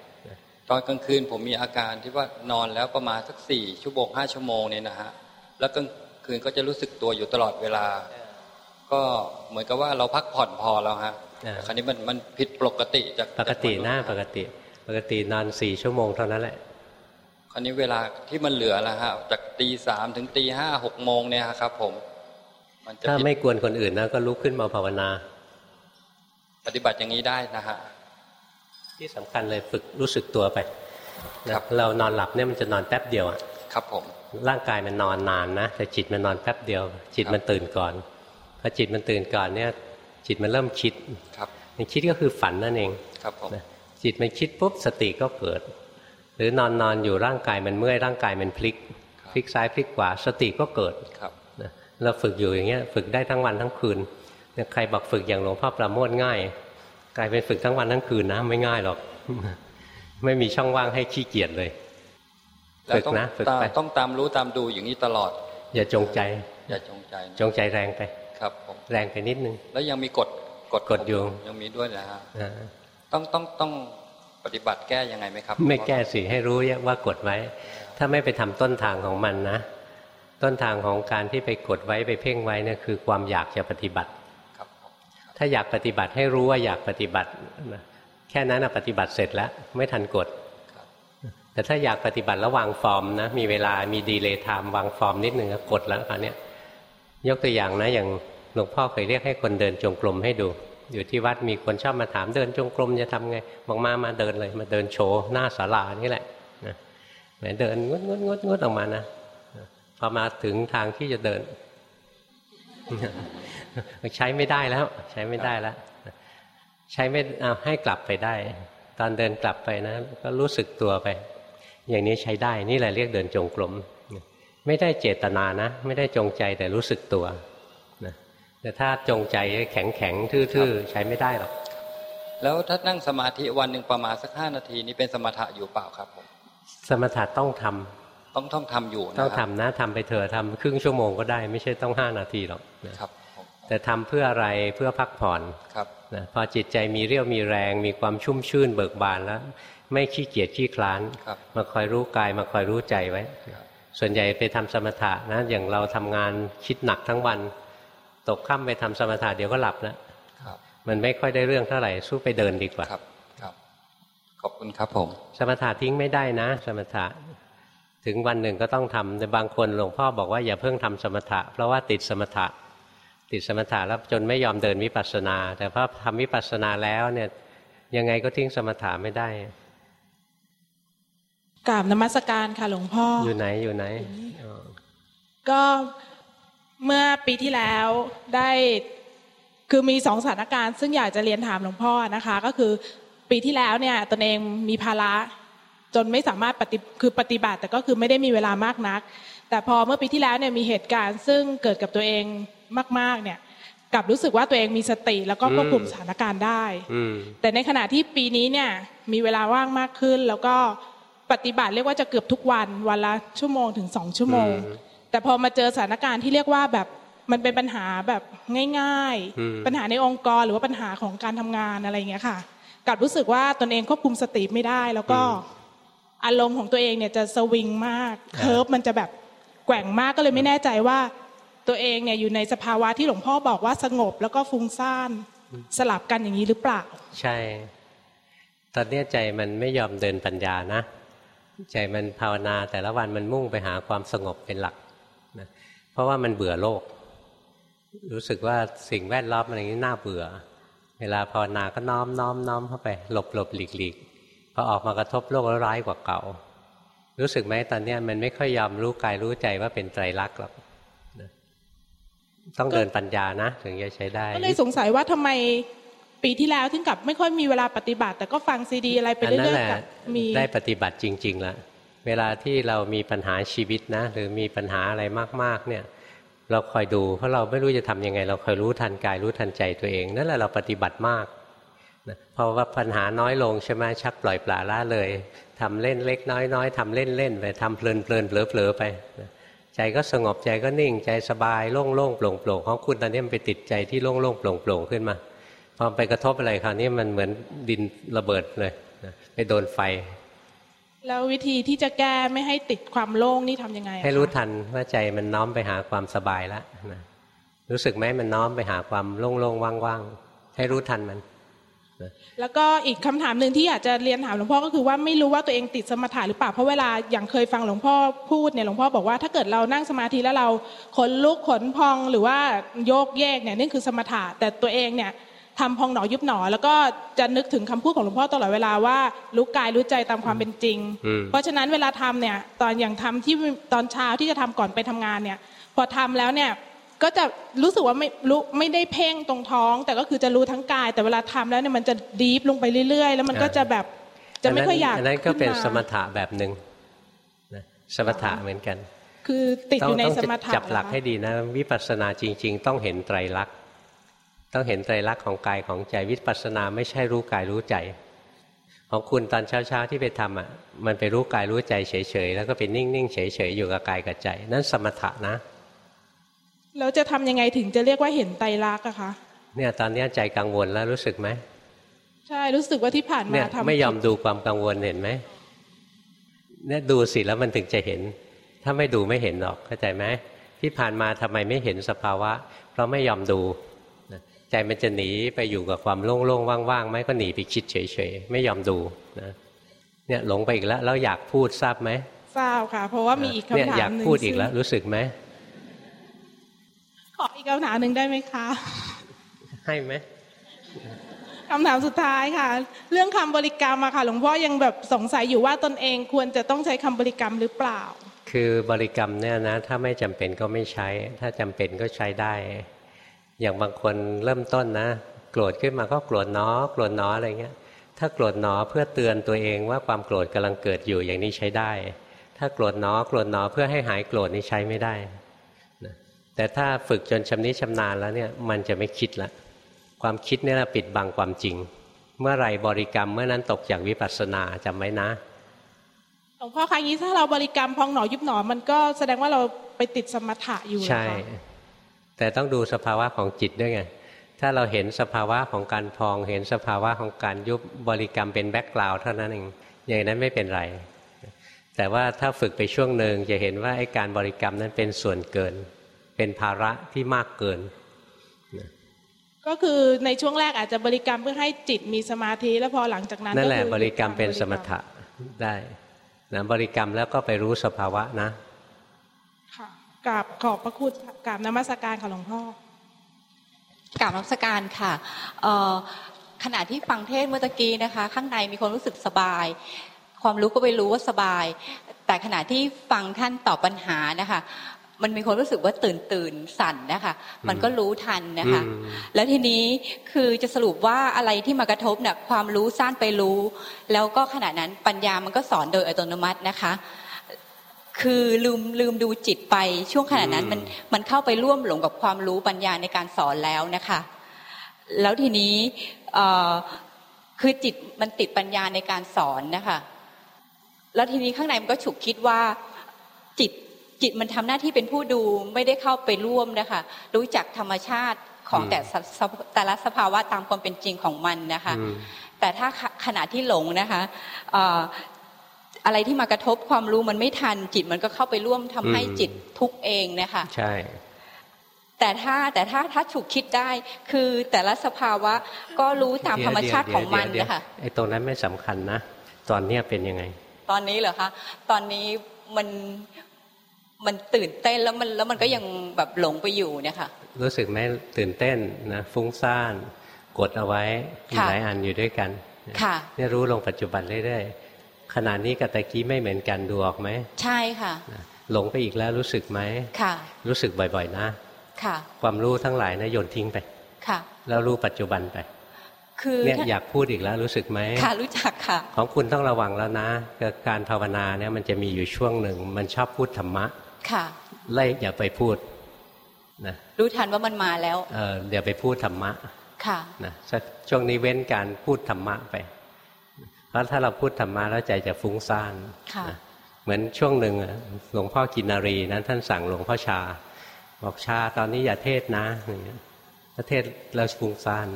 ตอนกลางคืนผมมีอาการที่ว่านอนแล้วประมาณสักสี่ชั่วโมงห้าชั่วโมงเนี่ยนะฮะแล้วกลางคืนก็จะรู้สึกตัวอยู่ตลอดเวลา ก็เหมือนกับว่าเราพักผ่อนพอแล้วฮะคราวนี้มันมันผิดปกติจากปกติหน้าปกติ ปกตินอนสี่ชั่วโมงเท่านั้นแหละคราวนี้เวลาที่มันเหลือแล้วฮะจากตีสามถึงตีห้าหกโมงเนี่ยครับผมถ้าไม่กวนคนอื่นนะก็ลุกขึ้นมาภาวนา ปฏิบัติอย่างนี้ได้นะฮะ ที่สำคัญเลยฝึกรู้สึกตัวไปเรานอนหลับเนี่ยมันจะนอนแป๊บเดียวอะครับผมร่างกายมันนอนนานนะแต่จิตมันนอนแป๊บเดียว จิตมันตื่นก่อนพอจิตมันตื่นก่อนเนี่ยจิตมันเริ่มคิดครับคิดก็คือฝันนั่นเองครับผมจิตมันคิดปุ๊บสติก็เกิด หรือนอนนอนอยู่ร่างกายมันเมื่อยร่างกายมันพลิก พลิกซ้ายพลิกขวาสติก็เกิดครับเราฝึกอยู่อย่างเงี้ยฝึกได้ทั้งวันทั้งคืนใครบอกฝึกอย่างหลวงพ่อประโมทง่าย กลายเป็นฝึกทั้งวันทั้งคืนนะไม่ง่ายหรอก ไม่มีช่องว่างให้ขี้เกียจเลยฝึกนะฝึกไปต้องตามรู้ตามดูอย่างนี้ตลอด อย่าจงใจ อย่าจงใจ จงใจแรงไป ครับผมแรงไปนิดนึง แล้วยังมีกฎกฎกฎอยู่ยังมีด้วยนะฮะต้องต้องต้องปฏิบัติแก้ยังไงไหมครับ ไม่แก้สิให้รู้ว่ากดไว้ ถ้าไม่ไปทำต้นทางของมันนะ ต้นทางของการที่ไปกดไว้ไปเพ่งไว้นี่คือความอยากจะปฏิบัติ ถ้าอยากปฏิบัติให้รู้ว่าอยากปฏิบัติแค่นั้นปฏิบัติเสร็จแล้วไม่ทันกด แต่ถ้าอยากปฏิบัติแล้ววางฟอร์มนะมีเวลามี delay time วางฟอร์มนิดหนึ่งก็กดแล้วคราวนี้ยกตัวอย่างนะอย่างหลวงพ่อเคยเรียกให้คนเดินจงกรมให้ดู อยู่ที่วัดมีคนชอบมาถามเดินจงกรมจะทำไงบอกมามาเดินเลย มาเดินโชว์หน้าศาลานี่แหละนะเดินงดงดงดงดออกมานะพอมาถึงทางที่จะเดิน ใช้ไม่ได้แล้ว ใช้ไม่ได้แล้ว ใช้ไม่เอาให้กลับไปได้ ตอนเดินกลับไปนะ ก็รู้สึกตัวไป อย่างนี้ใช้ได้นี่แหละเรียกเดินจงกรมไม่ได้เจตนานะ ไม่ได้จงใจแต่รู้สึกตัวนะแต่ถ้าจงใจแข็งแข็งทื่อๆ ใช้ไม่ได้หรอกแล้วถ้านั่งสมาธิวันหนึ่งประมาณสักห้านาทีนี้เป็นสมถะอยู่เปล่าครับผมสมถะต้องทำ ต้องต้องทำอยู่ต้องทำนะทำไปเถอะทำครึ่งชั่วโมงก็ได้ ไม่ใช่ต้องห้านาทีหรอกครับแต่ทำเพื่ออะไรเพื่อพักผ่อนครับนะพอจิตใจมีเรี่ยวมีแรง มีความชุ่มชื่นเบิกบานแล้ว ไม่ขี้เกียจขี้คลาน มาคอยรู้กายมาคอยรู้ใจไว้ ส่วนใหญ่ไปทำสมถะนะอย่างเราทำงานคิดหนักทั้งวัน ตกค่ำไปทำสมถะเดี๋ยวก็หลับแล้วมันไม่ค่อยได้เรื่องเท่าไหร่สู้ไปเดินดีกว่าครับ ครับ ขอบคุณครับผม สมถะทิ้งไม่ได้นะ สมถะ ถึงวันหนึ่งก็ต้องทำแต่บางคนหลวงพ่อบอกว่าอย่าเพิ่งทำสมถะ เพราะว่าติดสมถะ ติดสมถะแล้วจนไม่ยอมเดินวิปัสสนา แต่พอทำวิปัสสนาแล้วเนี่ยยังไงก็ทิ้งสมถะไม่ได้กราบนมัสการค่ะหลวงพ่อ อยู่ไหนอยู่ไหน ก็เมื่อปีที่แล้วได้คือมีสองสถานการณ์ ซึ่งอยากจะเรียนถามหลวงพ่อนะคะ ก็คือปีที่แล้วเนี่ยตนเองมีภาระ จนไม่สามารถปฏิคือปฏิบัติ แต่ก็คือไม่ได้มีเวลามากนัก แต่พอเมื่อปีที่แล้วเนี่ยมีเหตุการณ์ ซึ่งเกิดกับตัวเองมาก ๆ เนี่ยกลับรู้สึกว่าตัวเองมีสติแล้วก็ควบคุมสถานการณ์ได้แต่ในขณะที่ปีนี้เนี่ยมีเวลาว่างมากขึ้น แล้วก็ปฏิบัติเรียกว่าจะเกือบทุกวันวันละชั่วโมงถึงสองชั่วโมง แต่พอมาเจอสถานการณ์ที่เรียกว่าแบบมันเป็นปัญหาแบบง่าย ๆ ปัญหาในองค์กรหรือว่าปัญหาของการทำงานอะไรอย่างเงี้ยค่ะกับรู้สึกว่าตนเองควบคุมสติไม่ได้ แล้วก็ อารมณ์ของตัวเองเนี่ยจะสวิงมากเคิร์ฟมันจะแบบแกว่งมากก็เลยไม่แน่ใจว่าตัวเองเนี่ยอยู่ในสภาวะที่หลวงพ่อบอกว่าสงบแล้วก็ฟุ้งซ่านสลับกันอย่างนี้หรือเปล่า ใช่ ตอนนี้ใจมันไม่ยอมเดินปัญญานะ ใจมันภาวนาแต่ละวันมันมุ่งไปหาความสงบเป็นหลักนะเพราะว่ามันเบื่อโลก รู้สึกว่าสิ่งแวดล้อมอะไรนี้น่าเบื่อ เวลาภาวนาก็น้อมน้อมน้อมเข้าไป หลบหลบหลีกหลีกพ อออกมากระทบโลกแล้วร้ายกว่าเก่า รู้สึกไหมตอนนี้มันไม่ค่อยยอมรู้กายรู้ใจว่าเป็นไตรลักษณ์หรอกต้องเดินปัญญานะ ถึงจะใช้ได้ ก็เลยสงสัยว่าทำไมปีที่แล้วถึงกับไม่ค่อยมีเวลาปฏิบัติ แต่ก็ฟังซีดีอะไรไปเรื่อยๆกับมีได้ปฏิบัติจริงๆแล้วเวลาที่เรามีปัญหาชีวิตนะ หรือมีปัญหาอะไรมากๆเนี่ย เราคอยดูเพราะเราไม่รู้จะทํำยังไง เราคอยรู้ทันกายรู้ทันใจตัวเอง นั่นแหละเราปฏิบัติมากนะ พอว่าปัญหาน้อยลงใช่ไหมชักปล่อยปลาละเลยทำเล่นเล็กน้อยน้อยทำเล่นเล่นไปทำเพลินเพลินเผลอเผลอไปนะใจก็สงบใจก็นิ่งใจสบายโล่งโล่งโปร่งโปร่งของคุณตอนนี้มันไปติดใจที่โล่งโล่งโปร่งโปร่งขึ้นมาพอไปกระทบอะไรคราวนี้มันเหมือนดินระเบิดเลยไปโดนไฟ แล้ววิธีที่จะแก้ไม่ให้ติดความโล่งนี่ทํำยังไง ให้รู้ทันว่าใจมันน้อมไปหาความสบายแล้วนะรู้สึกไหมมันน้อมไปหาความโล่งโล่งว่างๆให้รู้ทันมัน แล้วก็อีกคำถามหนึ่งที่อยากจะเรียนถามหลวงพ่อก็คือว่าไม่รู้ว่าตัวเองติดสมถะหรือเปล่าเพราะเวลาอย่างเคยฟังหลวงพ่อพูดเนี่ยหลวงพ่อบอกว่าถ้าเกิดเรานั่งสมาธิแล้วเราขนลุกขนพองหรือว่าโยกแยกเนี่ยนี่คือสมถะแต่ตัวเองเนี่ยทำพองหนอยุบหนอ แล้วก็จะนึกถึงคำพูดของหลวงพ่อตลอดเวลาว่ารู้กายรู้ใจตามความเป็นจริง เพราะฉะนั้นเวลาทำเนี่ยตอนอย่างทำที่ตอนเช้าที่จะทำก่อนไปทำงานเนี่ยพอทำแล้วเนี่ย ก็จะรู้สึกว่าไม่รู้ไม่ได้เพ่งตรงท้อง แต่ก็คือจะรู้ทั้งกาย แต่เวลาทำแล้วเนี่ยมันจะดีฟลงไปเรื่อยๆ แล้วมันก็จะแบบจะไม่ค่อยอยากอันนั้นก็เป็นสมถะแบบหนึ่งสมถะเหมือนกัน คือติดอยู่ในสมถะจับหลักให้ดีนะ วิปัสสนาจริง ๆ ต้องเห็นไตรลักษณ์ต้องเห็นไตรลักษณ์ของกายของใจวิปัสสนาไม่ใช่รู้กายรู้ใจ ของคุณตอนเช้าๆที่ไปทำอะมันไปรู้กายรู้ใจเฉยๆแล้วก็เป็นนิ่งๆเฉยๆอยู่กับกายกับใจ นั่นสมถะนะ แล้วจะทำยังไงถึงจะเรียกว่าเห็นไตรลักษณ์อะคะเนี่ยตอนนี้ใจกังวลแล้วรู้สึกไหมใช่รู้สึกว่าที่ผ่านมาทำไม่ยอมดูความกังวลเห็นไหมเนี่ยดูสิแล้วมันถึงจะเห็น ถ้าไม่ดูไม่เห็นหรอกเข้าใจไหมที่ผ่านมาทำไมไม่เห็นสภาวะ เพราะไม่ยอมดูใจมันจะหนีไปอยู่กับความโล่งๆว่างๆไหมก็หนีไปคิดเฉยๆไม่ยอมดูนะเนี่ยหลงไปอีกแล้วแล้วอยากพูดทราบไหมทราบค่ะ เพราะว่ามีอีกคำถามหนึ่งอยากพูดอีกแล้วรู้สึกไหมข ออีกคำถามหนึ่งได้ไหมคะ ให้ไหมคำถามสุดท้ายค่ะ เรื่องคำบริกรรมอะค่ะ หลวงพ่อยังแบบสงสัยอยู่ว่าตนเองควรจะต้องใช้คำบริกรรมหรือเปล่า คือบริกรรมเนี่ยนะ ถ้าไม่จำเป็นก็ไม่ใช้ ถ้าจำเป็นก็ใช้ได้ อย่างบางคนเริ่มต้นนะ โกรธขึ้นมาก็โกรธน้อโกรธน้ออะไรเงี้ย ถ้าโกรธน้อเพื่อเตือนตัวเองว่าความโกรธกำลังเกิดอยู่อย่างนี้ใช้ได้ ถ้าโกรธน้อโกรธน้อเพื่อให้หายโกรธนี่ใช้ไม่ได้ แต่ถ้าฝึกจนชำนิชำนาญแล้วเนี่ยมันจะไม่คิดละ ความคิดนี่แหละปิดบังความจริง เมื่อไรบริกรรมเมื่อนั้นตกจากวิปัสสนาจำไว้นะหลวงพ่อคะงี้ถ้าเราบริกรรมพองหนอยุบหนอมันก็แสดงว่าเราไปติดสมถะอยู่ใช่ แต่ต้องดูสภาวะของจิตด้วยไงถ้าเราเห็นสภาวะของการพอง เห็นสภาวะของการยุบบริกรรมเป็นแบ็กกราวด์เท่านั้นเองอย่างนั้นไม่เป็นไร แต่ว่าถ้าฝึกไปช่วงหนึ่งจะเห็นว่าไอ้การบริกรรมนั้นเป็นส่วนเกิน เป็นภาระที่มากเกิน ก็คือในช่วงแรกอาจจะบริกรรมเพื่อให้จิตมีสมาธิแล้วพอหลังจากนั้นนั่นแหละบริกรรมเป็นสมถะได้นะบริกรรมแล้วก็ไปรู้สภาวะนะค่ะกราบขอบพระคุณกราบนมัสการค่ะหลวงพ่อกราบนมัสการค่ะขณะที่ฟังเทศเมื่อกี้นะคะ ข้างในมีความรู้สึกสบาย ความรู้ก็ไปรู้ว่าสบาย แต่ขณะที่ฟังท่านตอบปัญหานะคะ มันมีความรู้สึกว่าตื่นตื่นสั่นนะคะ มันก็รู้ทันนะคะ แล้วทีนี้คือจะสรุปว่าอะไรที่มากระทบเนี่ยความรู้สั้นไปรู้ แล้วก็ขณะนั้นปัญญามันก็สอนโดยอัตโนมัตินะคะ คือลืมลืมดูจิตไปช่วงขณะนั้นมันมันเข้าไปร่วมหลงกับความรู้ปัญญาในการสอนแล้วนะคะ แล้วทีนี้คือจิตมันติดปัญญาในการสอนนะคะ แล้วทีนี้ข้างในมันก็ฉุกคิดว่าจิต จิตมันทำหน้าที่เป็นผู้ดูไม่ได้เข้าไปร่วมนะคะรู้จักธรรมชาติของแต่แต่ละสภาวะตามความเป็นจริงของมันนะคะ แต่ถ้าขณะที่หลงนะคะอะไรที่มากระทบความรู้มันไม่ทันจิตมันก็เข้าไปร่วมทำให้จิตทุกเองนะคะใช่แต่ถ้าแต่ถ้าถ้าถูกคิดได้คือแต่ละสภาวะก็รู้ตามธรรมชาติของมันนะคะไอ้ตรงนั้นไม่สำคัญนะ ตอนเนี้ยเป็นยังไง ตอนนี้เหรอคะ ตอนนี้มัน มันตื่นเต้นแล้วมันแล้วมันก็ยังแบบหลงไปอยู่เนี่ยค่ะ รู้สึกไหมตื่นเต้นนะฟุ้งซ่านกดเอาไว้หลายอันอยู่ด้วยกันค่ะนี่รู้ลงปัจจุบันเรื่อยๆขณะนี้กับตะกี้ไม่เหมือนกันดูออกไหมใช่ค่ะ หลงไปอีกแล้วรู้สึกไหมค่ะ รู้สึกบ่อยๆนะ ค่ะ ความรู้ทั้งหลายนะโยนทิ้งไปค่ะ แล้วรู้ปัจจุบันไปคือเนี่ยอยากพูดอีกแล้วรู้สึกไหมค่ะรู้จักค่ะ ของคุณต้องระวังแล้วนะการภาวนาเนี่ยมันจะมีอยู่ช่วงหนึ่ง มันชอบพูดธรรมะ ค่ะไล่อย่าไปพูดนะรู้ทันว่ามันมาแล้วเออเดี๋ยวไปพูดธรรมะ ค่ะนะช่วงนี้เว้นการพูดธรรมะไป เพราะถ้าเราพูดธรรมะแล้วใจจะฟุ้งซ่านค่ะเหมือนช่วงหนึ่งหลวงพ่อกินนารีนั้นท่านสั่งหลวงพ่อชา บอกชาตอนนี้อย่าเทศนะอย่างเงี้ยถ้าเทศแล้วฟุ้งซ่าน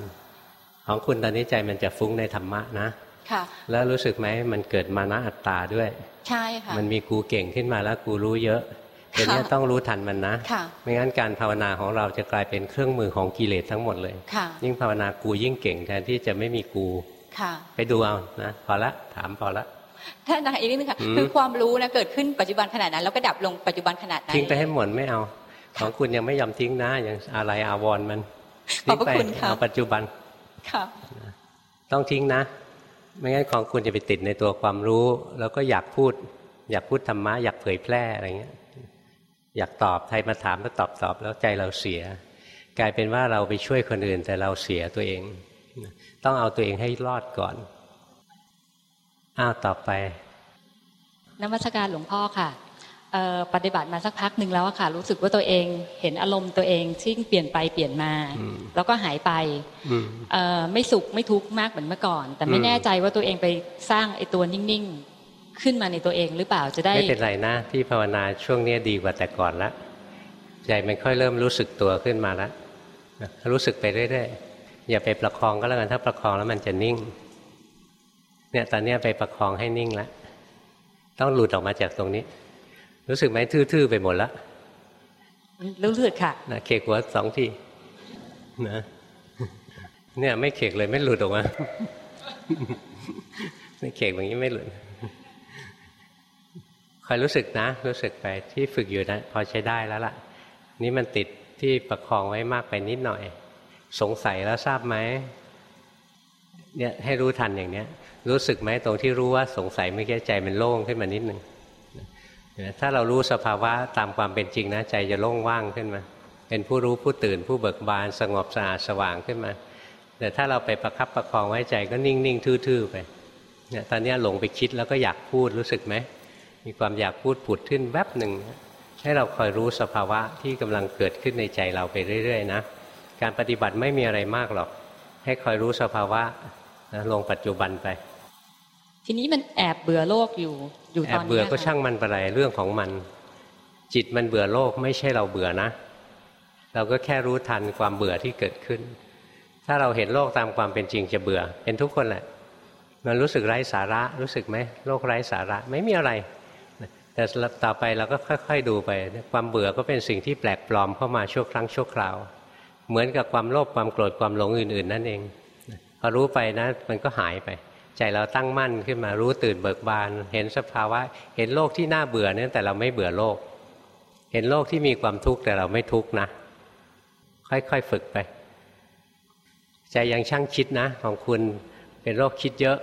ของคุณตอนนี้ใจมันจะฟุ้งในธรรมะนะค่ะ แล้วรู้สึกไหมมันเกิดมานะอัตตาด้วย ใช่ค่ะ มันมีกูเก่งขึ้นมาแล้วกูรู้เยอะ แต่นี้ต้องรู้ทันมันนะไม่งั้นการภาวนาของเราจะกลายเป็นเครื่องมือของกิเลสทั้งหมดเลยยิ่งภาวนากูยิ่งเก่งแทนที่จะไม่มีกูไปดูเอานะพอละถามพอละถ้านะอีกนิดนึงค่ะคือความรู้นะเกิดขึ้นปัจจุบันขนาดนั้น แล้วก็ดับลงปัจจุบันขนาดนั้นทิ้งไปให้หมดไม่เอา ของคุณยังไม่ยอมทิ้งนะยังอะไรอาวรมันทิ้งไปเอาปัจจุบันค่ะต้องทิ้งนะ ไม่งั้นของคุณจะไปติดในตัวความรู้ แล้วก็อยากพูด อยากพูดธรรมะอยากเผยแพร่อะไรเงี้ย อยากตอบใครมาถามก็ตอบตอบแล้วใจเราเสีย กลายเป็นว่าเราไปช่วยคนอื่น แต่เราเสียตัวเอง ต้องเอาตัวเองให้รอดก่อนอ้าวต่อไปนมัสการหลวงพ่อค่ะปฏิบัติมาสักพักหนึ่งแล้วค่ะ รู้สึกว่าตัวเองเห็นอารมณ์ตัวเองที่เปลี่ยนไปเปลี่ยนมา แล้วก็หายไปไม่สุขไม่ทุกข์มากเหมือนเมื่อก่อน แต่ไม่แน่ใจว่าตัวเองไปสร้างไอ้ตัวนิ่ง ขึ้นมาในตัวเองหรือเปล่าจะได้ ไม่เป็นไรนะที่ภาวนาช่วงนี้ดีกว่าแต่ก่อนละใจมันค่อยเริ่มรู้สึกตัวขึ้นมาแล้วรู้สึกไปเรื่อยๆอย่าไปประคองก็แล้วกันถ้าประคองแล้วมันจะนิ่ง เนี่ยตอนนี้ไปประคองให้นิ่งแล้วต้องหลุดออกมาจากตรงนี้ รู้สึกไหมทื่อๆไปหมดแล้วรู้สึกค่ะนะเคกหัวสองทีนะเนี่ยไม่เคกเลยไม่หลุดออกมาไม่เคกอย่างนี้ไม่หลุด คอยรู้สึกนะ รู้สึกไปที่ฝึกอยู่นะพอใช้ได้แล้วล่ะ นี่มันติดที่ประคองไว้มากไปนิดหน่อย สงสัยแล้วทราบไหมเนี่ยให้รู้ทันอย่างเนี้ย รู้สึกไหมตรงที่รู้ว่าสงสัยไม่แก้ใจมันโล่งขึ้นมานิดหนึ่งถ้าเรารู้สภาวะตามความเป็นจริงนะใจจะโล่งว่างขึ้นมา เป็นผู้รู้ผู้ตื่นผู้เบิกบานสงบสะอาดสว่างขึ้นมา แต่ถ้าเราไปประคับประคองไว้ใจก็นิ่งๆ ทื่อๆไปเนี่ยตอนนี้หลงไปคิดแล้วก็อยากพูดรู้สึกไหม มีความอยากพูดผุดขึ้นแวบหนึ่งให้เราคอยรู้สภาวะที่กำลังเกิดขึ้นในใจเราไปเรื่อย ๆ นะ การปฏิบัติไม่มีอะไรมากหรอก ให้คอยรู้สภาวะนะลงปัจจุบันไป ทีนี้มันแอบเบื่อโลกอยู่อยู่ตอนนี้แอบเบื่อก็ช่างมันไปไรเรื่องของมัน จิตมันเบื่อโลกไม่ใช่เราเบื่อนะ เราก็แค่รู้ทันความเบื่อที่เกิดขึ้น ถ้าเราเห็นโลกตามความเป็นจริงจะเบื่อ เป็นทุกคนแหละมันรู้สึกไร้สาระรู้สึกไหมโลกไร้สาระไม่มีอะไร แต่ต่อไปเราก็ค่อย ๆ ดูไป ความเบื่อก็เป็นสิ่งที่แปลกปลอมเข้ามาชั่วครั้งชั่วคราว เหมือนกับความโลภความโกรธความหลงอื่น ๆ นั่นเองพอรู้ไปนะมันก็หายไป ใจเราตั้งมั่นขึ้นมารู้ตื่นเบิกบาน เห็นสภาวะ เห็นโลกที่น่าเบื่อเนี่ยแต่เราไม่เบื่อโลก เห็นโลกที่มีความทุกข์แต่เราไม่ทุกข์นะ ค่อยๆฝึกไป ใจยังช่างคิดนะ ของคุณเป็นโรคคิดเยอะ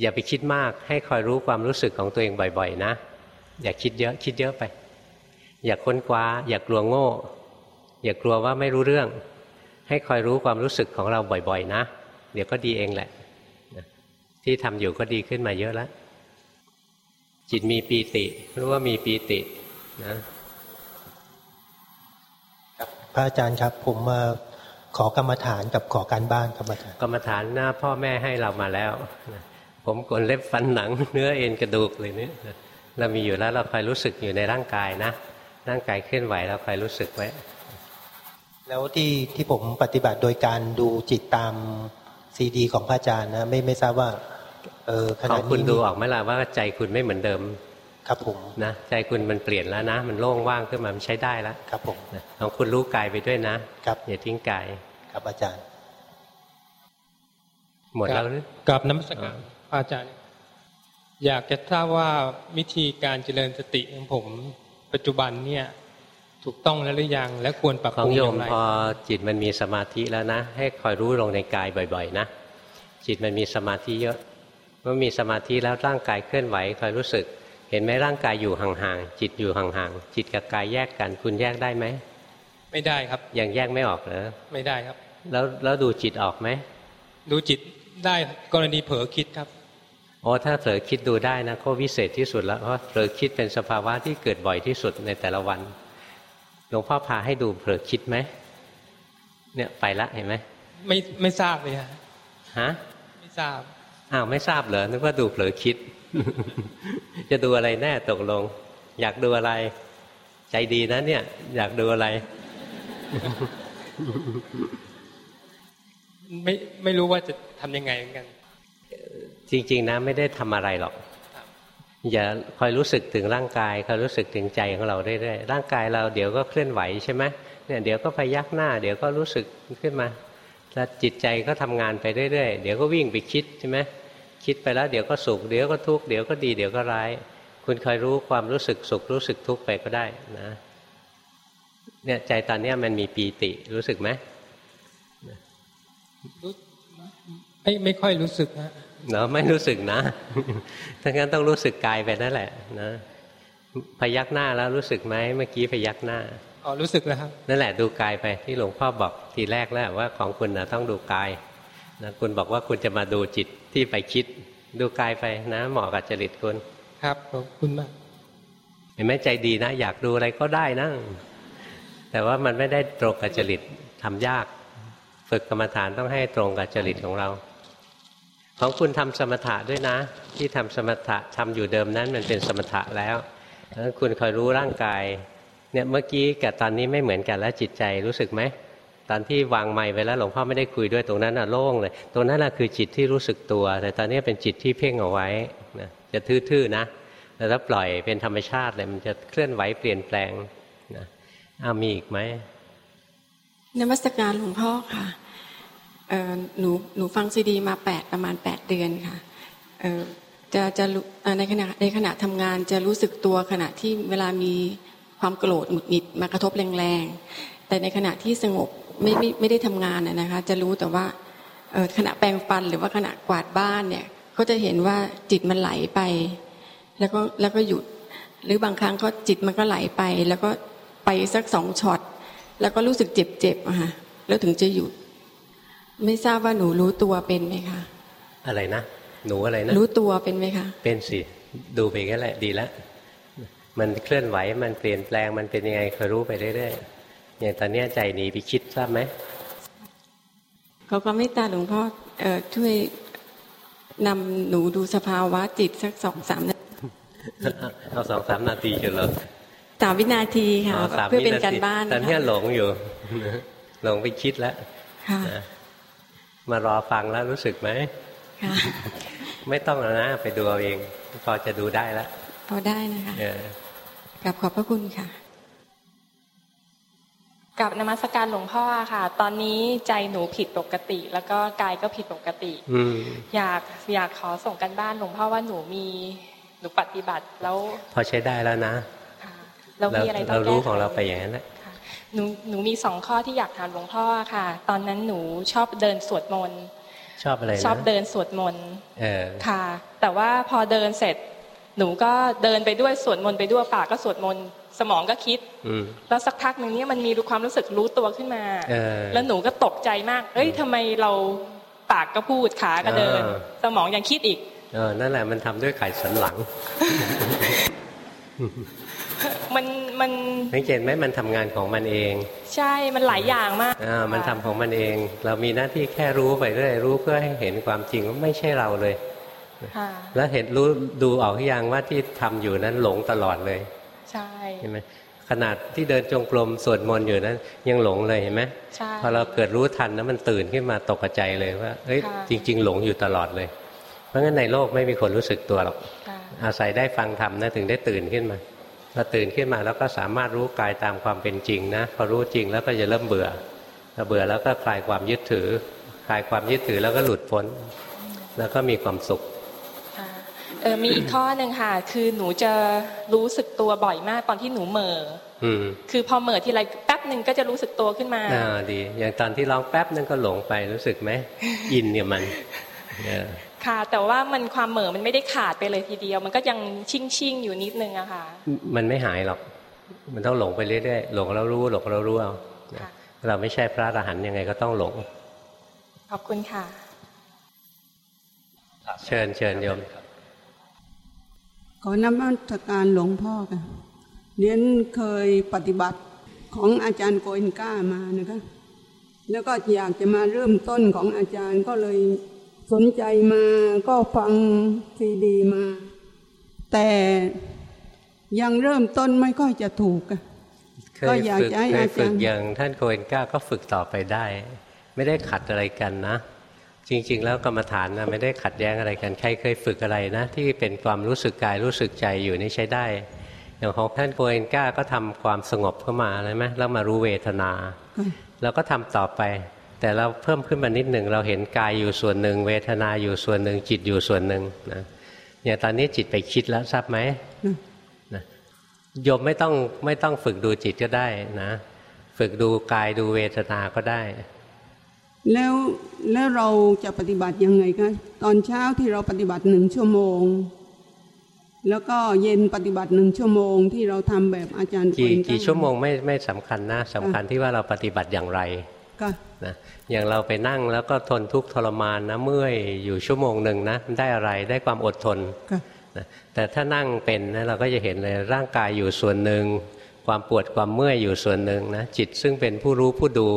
อย่าไปคิดมาก ให้คอยรู้ความรู้สึกของตัวเองบ่อย ๆ นะ อย่าคิดเยอะ คิดเยอะไป อย่าค้นคว้า อย่ากลัวโง่ อย่ากลัวว่าไม่รู้เรื่อง ให้คอยรู้ความรู้สึกของเราบ่อย ๆ นะ เดี๋ยวก็ดีเองแหละ ที่ทำอยู่ก็ดีขึ้นมาเยอะแล้ว จิตมีปีติ รู้ว่ามีปีตินะพระอาจารย์ครับ ผมมาขอกรรมฐานกับขอการบ้านครับอาจารย์กรรมฐานหน้าพ่อแม่ให้เรามาแล้ว ผมกลนเล็บฟันหนัง เนื้อเอ็นกระดูกเลยเนี่ยเรามีอยู่แล้วเราคอยรู้สึกอยู่ในร่างกายนะร่างกายเคลื่อนไหวเราคอยรู้สึกไว้ แล้วที่ที่ผมปฏิบัติโดยการดูจิตตามซีดี ของพระอาจารย์นะไม่ไม่ทราบว่าเออขขณะองคุณนี้ดูออกไหมล่ะว่าใจคุณไม่เหมือนเดิมครับผมนะใจคุณมันเปลี่ยนแล้วนะ มันโล่งว่างขึ้นมามันใช้ได้แล้วครับผมนะของคุณรู้กายไปด้วยนะครับอย่าทิ้งกายครับอาจารย์ หมดแล้วหรือกับน้ำสการพระ อาจารย์ อยากจะทราบว่าวิธีการเจริญสติของผม ปัจจุบันเนี่ย ถูกต้องแล้วหรือยังและควรปรับขปอรุงงโยอย่ามงไรพอจิตมันมีสมาธิแล้วนะ ให้คอยรู้ลงในกายบ่อย ๆ นะ จิตมันมีสมาธิเยอะเมื่อมีสมาธิแล้วร่างกายเคลื่อนไหวคอยรู้สึก เห็นไหมร่างกายอยู่ห่างๆจิตอยู่ห่างๆจิตกับกายแยกกันคุณแยกได้ไหมไม่ได้ครับยังแยกไม่ออกเหรอไม่ได้ครับ แล้วแล้วดูจิตออกไหมดูจิตได้กรณีเผลอคิดครับ โอ้ถ้าเผลอคิดดูได้นะก็วิเศษที่สุดแล้วเพราะเผลอคิดเป็นสภาวะที่เกิดบ่อยที่สุดในแต่ละวันหลวงพ่อพาให้ดูเผลอคิดไหมเนี่ยไปละเห็นไหมไม่ไม่ทราบเลยฮะฮะไม่ทราบอ้าวไม่ทราบเหรอนึกว่าดูเผลอคิด จะดูอะไรแน่ตกลง อยากดูอะไร ใจดีนะเนี่ย อยากดูอะไร ไม่ไม่รู้ว่าจะทำยังไงเหมือนกัน จริง ๆ นะไม่ได้ทำอะไรหรอกอย่าคอยรู้สึกถึงร่างกายคอยรู้สึกถึงใจของเราเรื่อยๆร่างกายเราเดี๋ยวก็เคลื่อนไหวใช่ไหมเนี่ยเดี๋ยวก็พยักหน้า เดี๋ยวก็รู้สึกขึ้นมาแล้วจิตใจก็ทำงานไปเรื่อยๆ เดี๋ยวก็วิ่งไปคิดใช่ไหมคิดไปแล้วเดี๋ยวก็สุขเดี๋ยวก็ทุกข์เดี๋ยวก็ดีเดี๋ยวก็ร้าย คุณคอยรู้ความรู้สึกสุขรู้สึกทุกข์ไปก็ได้นะเนี่ยใจตอนเนี้ยมันมีปีติรู้สึกไหมไม่ไม่ค่อยรู้สึกฮะ เนาะไม่รู้สึกนะถ้างั้นต้องรู้สึกกายไปนั่นแหละ นะ พยักหน้าแล้วรู้สึกไหมเมื่อกี้พยักหน้าอ๋อรู้สึกแล้วครับนั่นแหละดูกายไปที่หลวงพ่อบอกทีแรกแล้วว่าของคุณนะต้องดูกายนะคุณบอกว่าคุณจะมาดูจิตที่ไปคิด ดูกายไปนะเหมาะกับจริตคุณครับขอบคุณมากเห็นไหมใจดีนะ อยากดูอะไรก็ได้นะแต่ว่ามันไม่ได้ตรงกับจริตทำยาก ฝึกกรรมฐานต้องให้ตรงกับจริตของเรา ของคุณทำสมถะด้วยนะ ที่ทำสมถะทำอยู่เดิมนั้นมันเป็นสมถะแล้วแล้วคุณคอยรู้ร่างกายเนี่ยเมื่อกี้กับตอนนี้ไม่เหมือนกันแล้วจิตใจรู้สึกไหมตอนที่วางไม้ไปแล้วหลวงพ่อไม่ได้คุยด้วยตรงนั้นน่ะโล่งเลย ตรงนั้นน่ะคือจิตที่รู้สึกตัว แต่ตอนนี้เป็นจิตที่เพ่งเอาไว้นะจะทื่อๆนะแต่ถ้าปล่อยเป็นธรรมชาติเลยมันจะเคลื่อนไหวเปลี่ยนแปลงนะอามีอีกไหมนมัสการหลวงพ่อค่ะ หนูหนูฟังซีดีมาแปดประมาณแปดเดือนค่ะจะจะในขณะในขณะทำงานจะรู้สึกตัวขณะที่เวลามีความโกรธหงุดหงิดมากระทบแรงๆแต่ในขณะที่สงบไม่ไม่ไม่ได้ทำงานนะคะ จะรู้แต่ว่าขณะแปรงฟันหรือว่าขณะกวาดบ้านเนี่ยก็จะเห็นว่าจิตมันไหลไป แล้วก็แล้วก็หยุด หรือบางครั้งก็จิตมันก็ไหลไป แล้วก็ไปสักสองช็อตแล้วก็รู้สึกเจ็บๆอะค่ะแล้วถึงจะหยุด ไม่ทราบว่าหนูรู้ตัวเป็นไหมคะ อะไรนะ หนูอะไรนะ รู้ตัวเป็นไหมคะ เป็นสิ ดูไปก็แหละ ดีแล้วมันเคลื่อนไหว มันเปลี่ยนแปลง มันเป็นยังไงคอยรู้ไปเรื่อยๆ อย่างตอนเนี้ยใจหนีไปคิดทราบไหม เขาก็ไม่ตาหลวงพ่อเอ่อช่วยนำหนูดูสภาวะจิตสักสองสามนาทีเอาสองสามนาทีเฉยเหรอสามวินาทีค่ะอ๋อสามเพื่อวิเป็นนาการทีบ้านตอนเนี้ยค่ะหลงอยู่ หลงไปคิดแล้วค่ะนะ มารอฟังแล้วรู้สึกไหมค่ะไม่ต้องแล้วนะไปดูเอาเอง พอจะดูได้แล้วพอได้นะคะเออกลับขอบพระคุณค่ะกับนมัสการหลวงพ่อค่ะ ตอนนี้ใจหนูผิดปกติ แล้วก็กายก็ผิดปกติอืมอยากอยากขอส่งกันบ้านหลวงพ่อว่าหนูมีหนูปฏิบัติแล้ว พอใช้ได้แล้วนะค่ะเรามีอะไรต้อเรางแก้รู้ไขของเราไปอย่างนั้นแหละ หนูหนูมีสองข้อที่อยากถามหลวงพ่อค่ะ ตอนนั้นหนูชอบเดินสวดมนต์ชอบอะไรนะชอบเดินสวดมนต์เออค่ะ แต่ว่าพอเดินเสร็จ หนูก็เดินไปด้วยสวดมนต์ไปด้วยปากก็สวดมนต์สมองก็คิดอืมแล้วสักพักหนึ่งเนี่ยมันมีความรู้สึกรู้ตัวขึ้นมาเออแล้วหนูก็ตกใจมากเฮ้ยทำไมเราปากก็พูดขาก็เดินเออสมองยังคิดอีกเออนั่นแหละมันทำด้วยไขสันหลัง มัน มันสังเกตไหมมันทำงานของมันเอง ใช่มันหลายอย่างมากอ่ามันทำของมันเอง เรามีหน้าที่แค่รู้ไปเรื่อยรู้เพื่อให้เห็นความจริงว่าไม่ใช่เราเลยแล้วเห็นรู้ดูออกหรือยังว่าที่ทำอยู่นั้นหลงตลอดเลย ใช่เห็นไหมขนาดที่เดินจงกรมสวดมนต์อยู่นั้นยังหลงเลยเห็นไหมใช่พอเราเกิดรู้ทันนะมันตื่นขึ้นมาตกใจเลยว่าเฮ้ยจริง ๆ หลงอยู่ตลอดเลย เพราะงั้นในโลกไม่มีคนรู้สึกตัวหรอกอาศัยได้ฟังธรรมนะถึงได้ตื่นขึ้นมา พอตื่นขึ้นมาแล้วก็สามารถรู้กายตามความเป็นจริงนะพอรู้จริงแล้วก็จะเริ่มเบื่อพอเบื่อแล้วก็คลายความยึดถือ คลายความยึดถือแล้วก็หลุดพ้น แล้วก็มีความสุขเออมีอีกข้อหนึ่งค่ะ คือหนูจะรู้สึกตัวบ่อยมากตอนที่หนูเหม่อคือพอเหม่อทีไรแป๊บหนึ่งก็จะรู้สึกตัวขึ้นมาอ่าดี อย่างตอนที่ร้องแป๊บนึงก็หลงไปรู้สึกไหมอินเนี่ยมัน ค่ะ แต่ว่ามันความเหม่อมันไม่ได้ขาดไปเลยทีเดียว มันก็ยังชิ่งชิ่งอยู่นิดนึงอะค่ะ มันไม่หายหรอก มันต้องหลงไปเรื่อยๆหลงแล้วรู้หลงแล้วรู้เอาเราไม่ใช่พระอรหันต์ยังไงก็ต้องหลง ขอบคุณค่ะ เชิญเชิญโยมขอนมัสการหลวงพ่อค่ะเรียนเคยปฏิบัติของอาจารย์โกอินก้ามานะคะ แล้วก็อยากจะมาเริ่มต้นของอาจารย์ก็เลย สนใจมาก็ฟังซีดีมา แต่ยังเริ่มต้นไม่ค่อยจะถูกก็อยากจะให้อาจารย์อย่างท่านโกเอนก้าก็ฝึกต่อไปได้ ไม่ได้ขัดอะไรกันนะ จริง ๆ แล้วกรรมฐานนะไม่ได้ขัดแย้งอะไรกันใครเคยฝึกอะไรนะ ที่เป็นความรู้สึกกายรู้สึกใจอยู่นี่ใช้ได้ อย่างของท่านโกเอนก้าก็ทำความสงบเข้ามาเลยไหมแล้วมารู้เวทนาเราก็ทำต่อไป แต่เราเพิ่มขึ้นมานิดหนึ่งเราเห็นกายอยู่ส่วนหนึ่ง เวทนาอยู่ส่วนหนึ่งจิตอยู่ส่วนหนึ่งนะอย่างตอนนี้จิตไปคิดแล้วทราบไหมนะโยมไม่ต้องไม่ต้องฝึกดูจิตก็ได้นะ ฝึกดูกายดูเวทนาก็ได้ แล้วแล้วเราจะปฏิบัติยังไงคะตอนเช้าที่เราปฏิบัติหนึ่งชั่วโมง แล้วก็เย็นปฏิบัติหนึ่งชั่วโมงที่เราทำแบบอาจารย์กี่กี่ชั่วโมงไม่ไม่สำคัญนะสำคัญที่ว่าเราปฏิบัติอย่างไร นะอย่างเราไปนั่งแล้วก็ทนทุกข์ทรมานนะเมื่อยอยู่ชั่วโมงหนึ่งนะได้อะไรได้ความอดทนนะแต่ถ้านั่งเป็นนะเราก็จะเห็นเลยร่างกายอยู่ส่วนหนึ่ง ความปวดความเมื่อยอยู่ส่วนหนึ่งนะจิตซึ่งเป็นผู้รู้ผู้ดู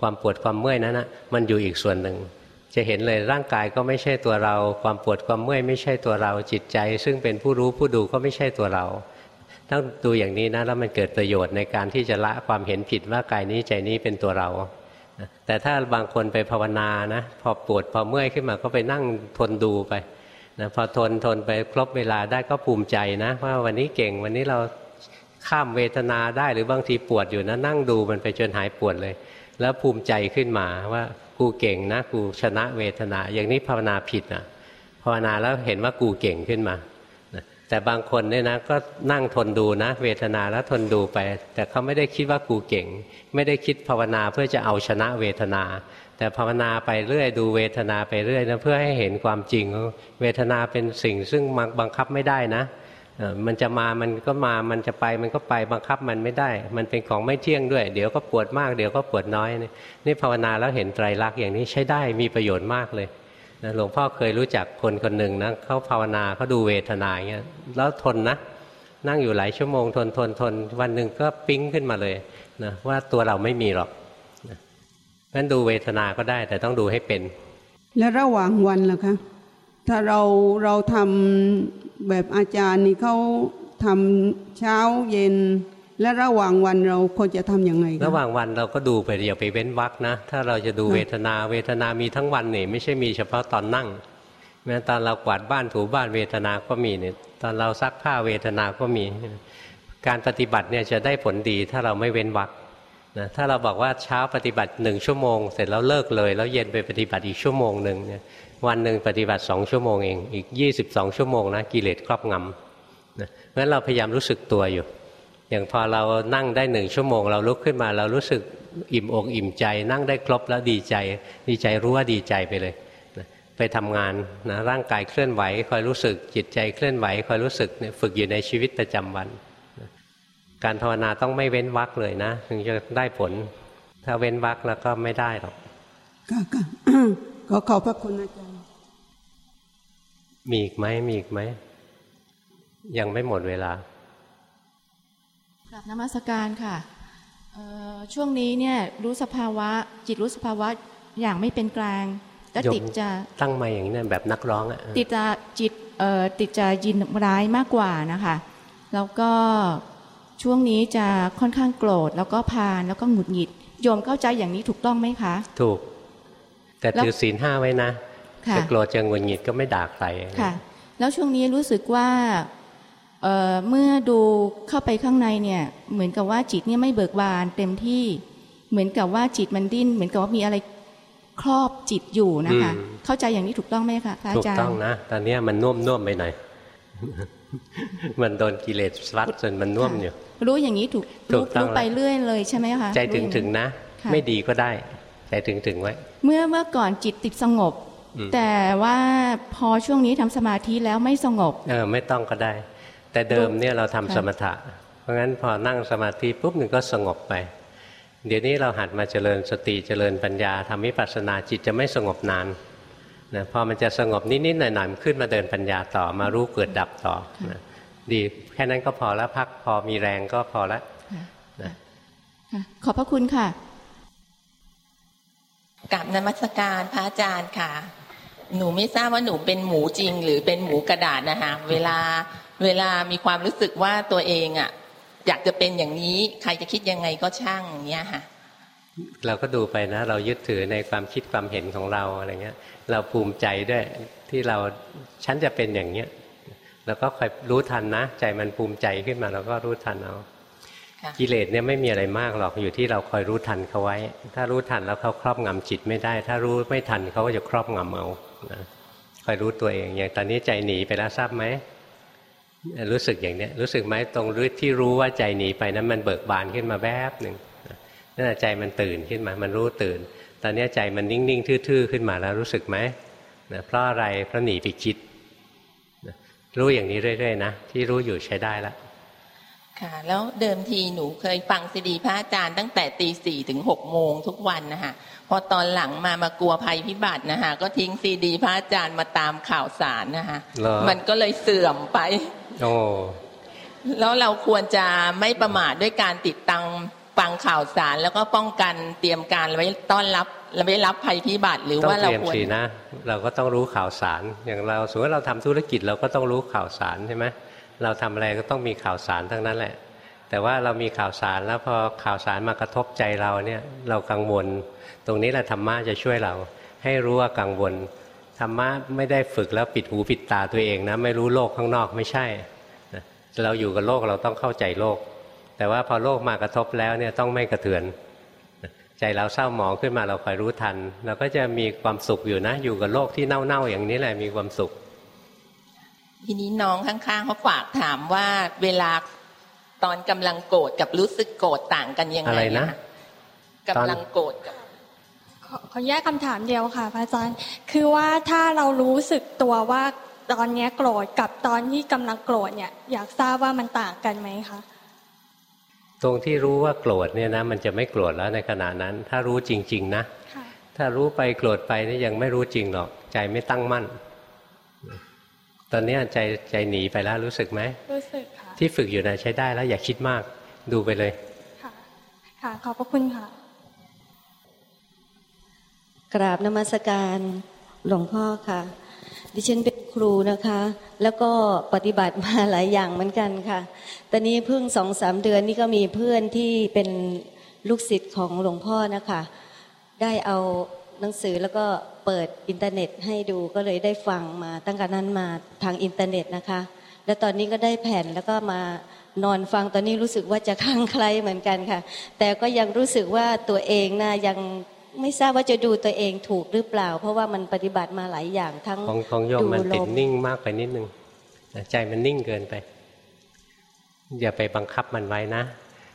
ความปวดความเมื่อยนั้นนะมันอยู่อีกส่วนหนึ่ง จะเห็นเลยร่างกายก็ไม่ใช่ตัวเรา ความปวดความเมื่อยไม่ใช่ตัวเรา จิตใจ ซึ่งเป็นผู้รู้ผู้ดูก็ไม่ใช่ตัวเราต้องดูอย่างนี้นะแล้วมันเกิดประโยชน์ในการที่จะละความเห็นผิดว่ากายนี้ใจนี้เป็นตัวเรา แต่ถ้าบางคนไปภาวนานะพอปวดพอเมื่อยขึ้นมาก็ไปนั่งทนดูไปนะพอทนทนไปครบเวลาได้ก็ภูมิใจนะว่าวันนี้เก่งวันนี้เราข้ามเวทนาได้หรือบางทีปวดอยู่นะนั่งดูมันไปจนหายปวดเลย แล้วภูมิใจขึ้นมาว่ากูเก่งนะกูชนะเวทนา อย่างนี้ภาวนาผิดนะภาวนาแล้วเห็นว่ากูเก่งขึ้นมา แต่บางคนเนี่ยนะก็นั่งทนดูนะ เวทนาแล้วทนดูไป แต่เขาไม่ได้คิดว่ากูเก่ง ไม่ได้คิดภาวนาเพื่อจะเอาชนะเวทนา แต่ภาวนาไปเรื่อยดูเวทนาไปเรื่อยนะเพื่อให้เห็นความจริง เวทนาเป็นสิ่งซึ่งบังคับไม่ได้นะมันจะมามันก็มามันจะไปมันก็ไปบังคับมันไม่ได้ มันเป็นของไม่เที่ยงด้วย เดี๋ยวก็ปวดมากเดี๋ยวก็ปวดน้อยนี่ภาวนาแล้วเห็นไตรลักษณ์อย่างนี้ใช้ได้มีประโยชน์มากเลย หลวงพ่อเคยรู้จักคนคนหนึ่งนะเขาภาวนาเขาดูเวทนาอย่างเงี้ยแล้วทนนะนั่งอยู่หลายชั่วโมงทนทนทนวันหนึ่งก็ปิ้งขึ้นมาเลยนะว่าตัวเราไม่มีหรอกงั้นดูเวทนาก็ได้แต่ต้องดูให้เป็น และระหว่างวันล่ะคะ ถ้าเราเราทำแบบอาจารย์นี่เขาทำเช้าเย็น และระหว่างวันเราควรจะทํำยังไงระหว่างวันเราก็ดูไปอย่าไปเว้นวักนะ ถ้าเราจะดูเวทนาเวทนามีทั้งวันนี่ไม่ใช่มีเฉพาะตอนนั่ง แม้ตอนเรากวาดบ้านถูบ้านเวทนาก็มีเนี่ยตอนเราซักผ้าเวทนาก็มี การปฏิบัติเนี่ยจะได้ผลดีถ้าเราไม่เว้นวักนะถ้าเราบอกว่าเช้าปฏิบัติหนึ่งชั่วโมง เสร็จแล้วเลิกเลย แล้วเย็นไปปฏิบัติอีกชั่วโมงหนึ่งเนี่ยวันหนึ่งปฏิบัติสองชั่วโมงเองอีกยี่สิบสองชั่วโมงนะกิเลสครอบงำนะเพราะฉะนั้นเราพยายามรู้สึกตัวอยู่ อย่างพอเรานั่งได้หนึ่งชั่วโมง เราลุกขึ้นมาเรารู้สึกอิ่มอกอิ่มใจ นั่งได้ครบแล้วดีใจ ดีใจรู้ว่าดีใจไปเลยนะไปทำงานนะร่างกายเคลื่อนไหวคอยรู้สึกจิตใจเคลื่อนไหวคอยรู้สึกเนี่ยฝึกอยู่ในชีวิตประจำวันนะการภาวนาต้องไม่เว้นวักเลยนะ ถึงจะได้ผล ถ้าเว้นวักแล้วก็ไม่ได้หรอกขอขอบพระคุณอาจารย์มีอีกไหมมีอีกไหมยังไม่หมดเวลา กลับนมัสการค่ะช่วงนี้เนี่ยรู้สภาวะจิตรู้สภาวะอย่างไม่เป็นกลางก็ติดจะตั้งมาอย่างนี้แบบนักร้องอะติดจะจิตเอ่อติดจะยินร้ายมากกว่านะคะ แล้วก็ช่วงนี้จะค่อนข้างโกรธ แล้วก็พานแล้วก็หงุดหงิดโยมเข้าใจอย่างนี้ถูกต้องไหมคะ ถูก แต่แล้วถือศีลห้าไว้นะค่ะจะโกรธจะหงุดหงิดก็ไม่ด่าใครค่ะ แล้วช่วงนี้รู้สึกว่า เอ่อเมื่อดูเข้าไปข้างในเนี่ยเหมือนกับว่าจิตเนี่ยไม่เบิกบานเต็มที่เหมือนกับว่าจิตมันดิ้นเหมือนกับว่ามีอะไรครอบจิตอยู่นะคะ เข้าใจอย่างนี้ถูกต้องไหมคะพระถูกอาจารย์ต้องนะตอนเนี้ยมันน่วมน่วมๆไปหน่อยมันโดนกิเลสรัดจนมันน่วมอยู่รู้อย่างนี้ถูกถูรู้กต้องรู้ไปเรื่อยเลยใช่ไหมคะใจถึงรู้อย่าถึงนะค่ะไม่ดีก็ได้ ใจถึงถึงไว้ เมื่อเมื่อก่อนจิตติดสงบอืมแต่ว่าพอช่วงนี้ทำสมาธิแล้วไม่สงบ เออไม่ต้องก็ได้ แต่เดิมเนี่ยเราทำค่ะสมถะ เพราะงั้นพอนั่งสมาธิปุ๊บหนึ่งก็สงบไป เดี๋ยวนี้เราหัดมาเจริญสติเจริญปัญญาทำวิปัสสนาจิตจะไม่สงบนานนะพอมันจะสงบนิดๆหน่อยๆมันขึ้นมาเดินปัญญาต่อมารู้เกิดดับต่อนะดีแค่นั้นก็พอแล้วพักพอมีแรงก็พอแล้วนะค่ะขอบพระคุณค่ะกับนมัสการพระอาจารย์ค่ะ หนูไม่ทราบว่าหนูเป็นหมูจริง หรือเป็นหมูกระดาษนะคะเวลา เวลามีความรู้สึกว่าตัวเองอะ อยากจะเป็นอย่างนี้ ใครจะคิดยังไงก็ช่างอย่างเงี้ยค่ะ เราก็ดูไปนะ เรายึดถือในความคิดความเห็นของเราอะไรเงี้ย เราภูมิใจด้วยที่เราฉันจะเป็นอย่างเนี้ยเราก็คอยรู้ทันนะ ใจมันภูมิใจขึ้นมาเราก็รู้ทันเอาค่ะกิเลสเนี่ยไม่มีอะไรมากหรอกอยู่ที่เราคอยรู้ทันเขาไว้ ถ้ารู้ทันแล้วเขาครอบงำจิตไม่ได้ ถ้ารู้ไม่ทันเขาก็จะครอบงำเอานะคอยรู้ตัวเองอย่างตอนนี้ใจหนีไปแล้วทราบไหม รู้สึกอย่างเนี้ยรู้สึกไหมตรงรู้ที่รู้ว่าใจหนีไปนั้นมันเบิกบานขึ้นมาแวบหนึ่งนั่นแหละใจมันตื่นขึ้นมา มันรู้ตื่น ตอนนี้ใจมันนิ่งๆทื่อๆขึ้นมาแล้วรู้สึกไหมนะเพราะอะไรเพราะหนีไปคิดนะรู้อย่างนี้เรื่อยๆนะที่รู้อยู่ใช้ได้แล้วค่ะ แล้วเดิมทีหนูเคยฟังซีดีพระอาจารย์ตั้งแต่ตีสี่ถึงหกโมงทุกวันนะคะพอตอนหลังมามากลัวภัยพิบัตินะคะก็ทิ้งซีดีพระอาจารย์มาตามข่าวสารนะคะเหรอมันก็เลยเสื่อมไป โอ้แล้วเราควรจะไม่ประมาทด้วยการติดตามฟังข่าวสารแล้วก็ป้องกันเตรียมการไว้ต้อนรับไว้รับภัยพิบัติหรือต้องว่าเตเรารียมควรสินะ เราก็ต้องรู้ข่าวสาร อย่างเราสมมติว่าเราทำธุรกิจเราก็ต้องรู้ข่าวสารใช่ไหมเราทำอะไรก็ต้องมีข่าวสารทั้งนั้นแหละ แต่ว่าเรามีข่าวสารแล้วพอข่าวสารมากระทบใจเราเนี่ยเรากังวล ตรงนี้แหละธรรมะจะช่วยเรา ให้รู้ว่ากังวลธรรมะไม่ได้ฝึกแล้วปิดหูปิดตาตัวเองนะไม่รู้โลกข้างนอกไม่ใช่นะ เราอยู่กับโลกเราต้องเข้าใจโลก แต่ว่าพอโลกมากระทบแล้วเนี่ยต้องไม่กระเทือนใจเราเศร้าหมองขึ้นมาเราคอยรู้ทัน เราก็จะมีความสุขอยู่นะ อยู่กับโลกที่เน่าๆอย่างนี้แหละมีความสุข ทีนี้น้องข้างๆเขาฝากถามว่าเวลาตอนกำลังโกรธกับรู้สึกโกรธต่างกันยังไงอะไรนะคกำลังโกรธกับขอขอแยกคำถามเดียวค่ะพระอาจารย์ คือว่าถ้าเรารู้สึกตัวว่า ตอนเนี้ยโกรธกับตอนที่กำลังโกรธเนี่ย อยากทราบว่ามันต่างกันไหมคะตรงที่รู้ว่าโกรธเนี่ยนะมันจะไม่โกรธแล้วในขณะนั้น ถ้ารู้จริง ๆ นะค่ะถ้ารู้ไปโกรธไปนี่ยังไม่รู้จริงหรอก ใจไม่ตั้งมั่น ตอนเนี้ยใจใจหนีไปแล้วรู้สึกไหมรู้สึกค่ะที่ฝึกอยู่นะใช้ได้แล้วอย่าคิดมาก ดูไปเลย ค่ะ ค่ะขอบพระคุณค่ะ กราบนมัสการหลวงพ่อค่ะ ดิฉันเป็น ครูนะคะ แล้วก็ปฏิบัติมาหลายอย่างเหมือนกันค่ะ ตอนนี้เพิ่งสองสามเดือนนี่ก็มีเพื่อนที่เป็นลูกศิษย์ของหลวงพ่อนะคะ ได้เอาหนังสือแล้วก็เปิดอินเทอร์เน็ตให้ดูก็เลยได้ฟังมาตั้งแต่นั้นมาทางอินเทอร์เน็ตนะคะ แล้วตอนนี้ก็ได้แผ่นแล้วก็มานอนฟังตอนนี้รู้สึกว่าจะคลั่งไคล้เหมือนกันค่ะ แต่ก็ยังรู้สึกว่าตัวเองนะยัง ไม่ทราบว่าจะดูตัวเองถูกหรือเปล่า เพราะว่ามันปฏิบัติมาหลายอย่างทั้งของของโยมดูมันติดลมนิ่งมากไปนิดนึงนะใจมันนิ่งเกินไป อย่าไปบังคับมันไว้นะ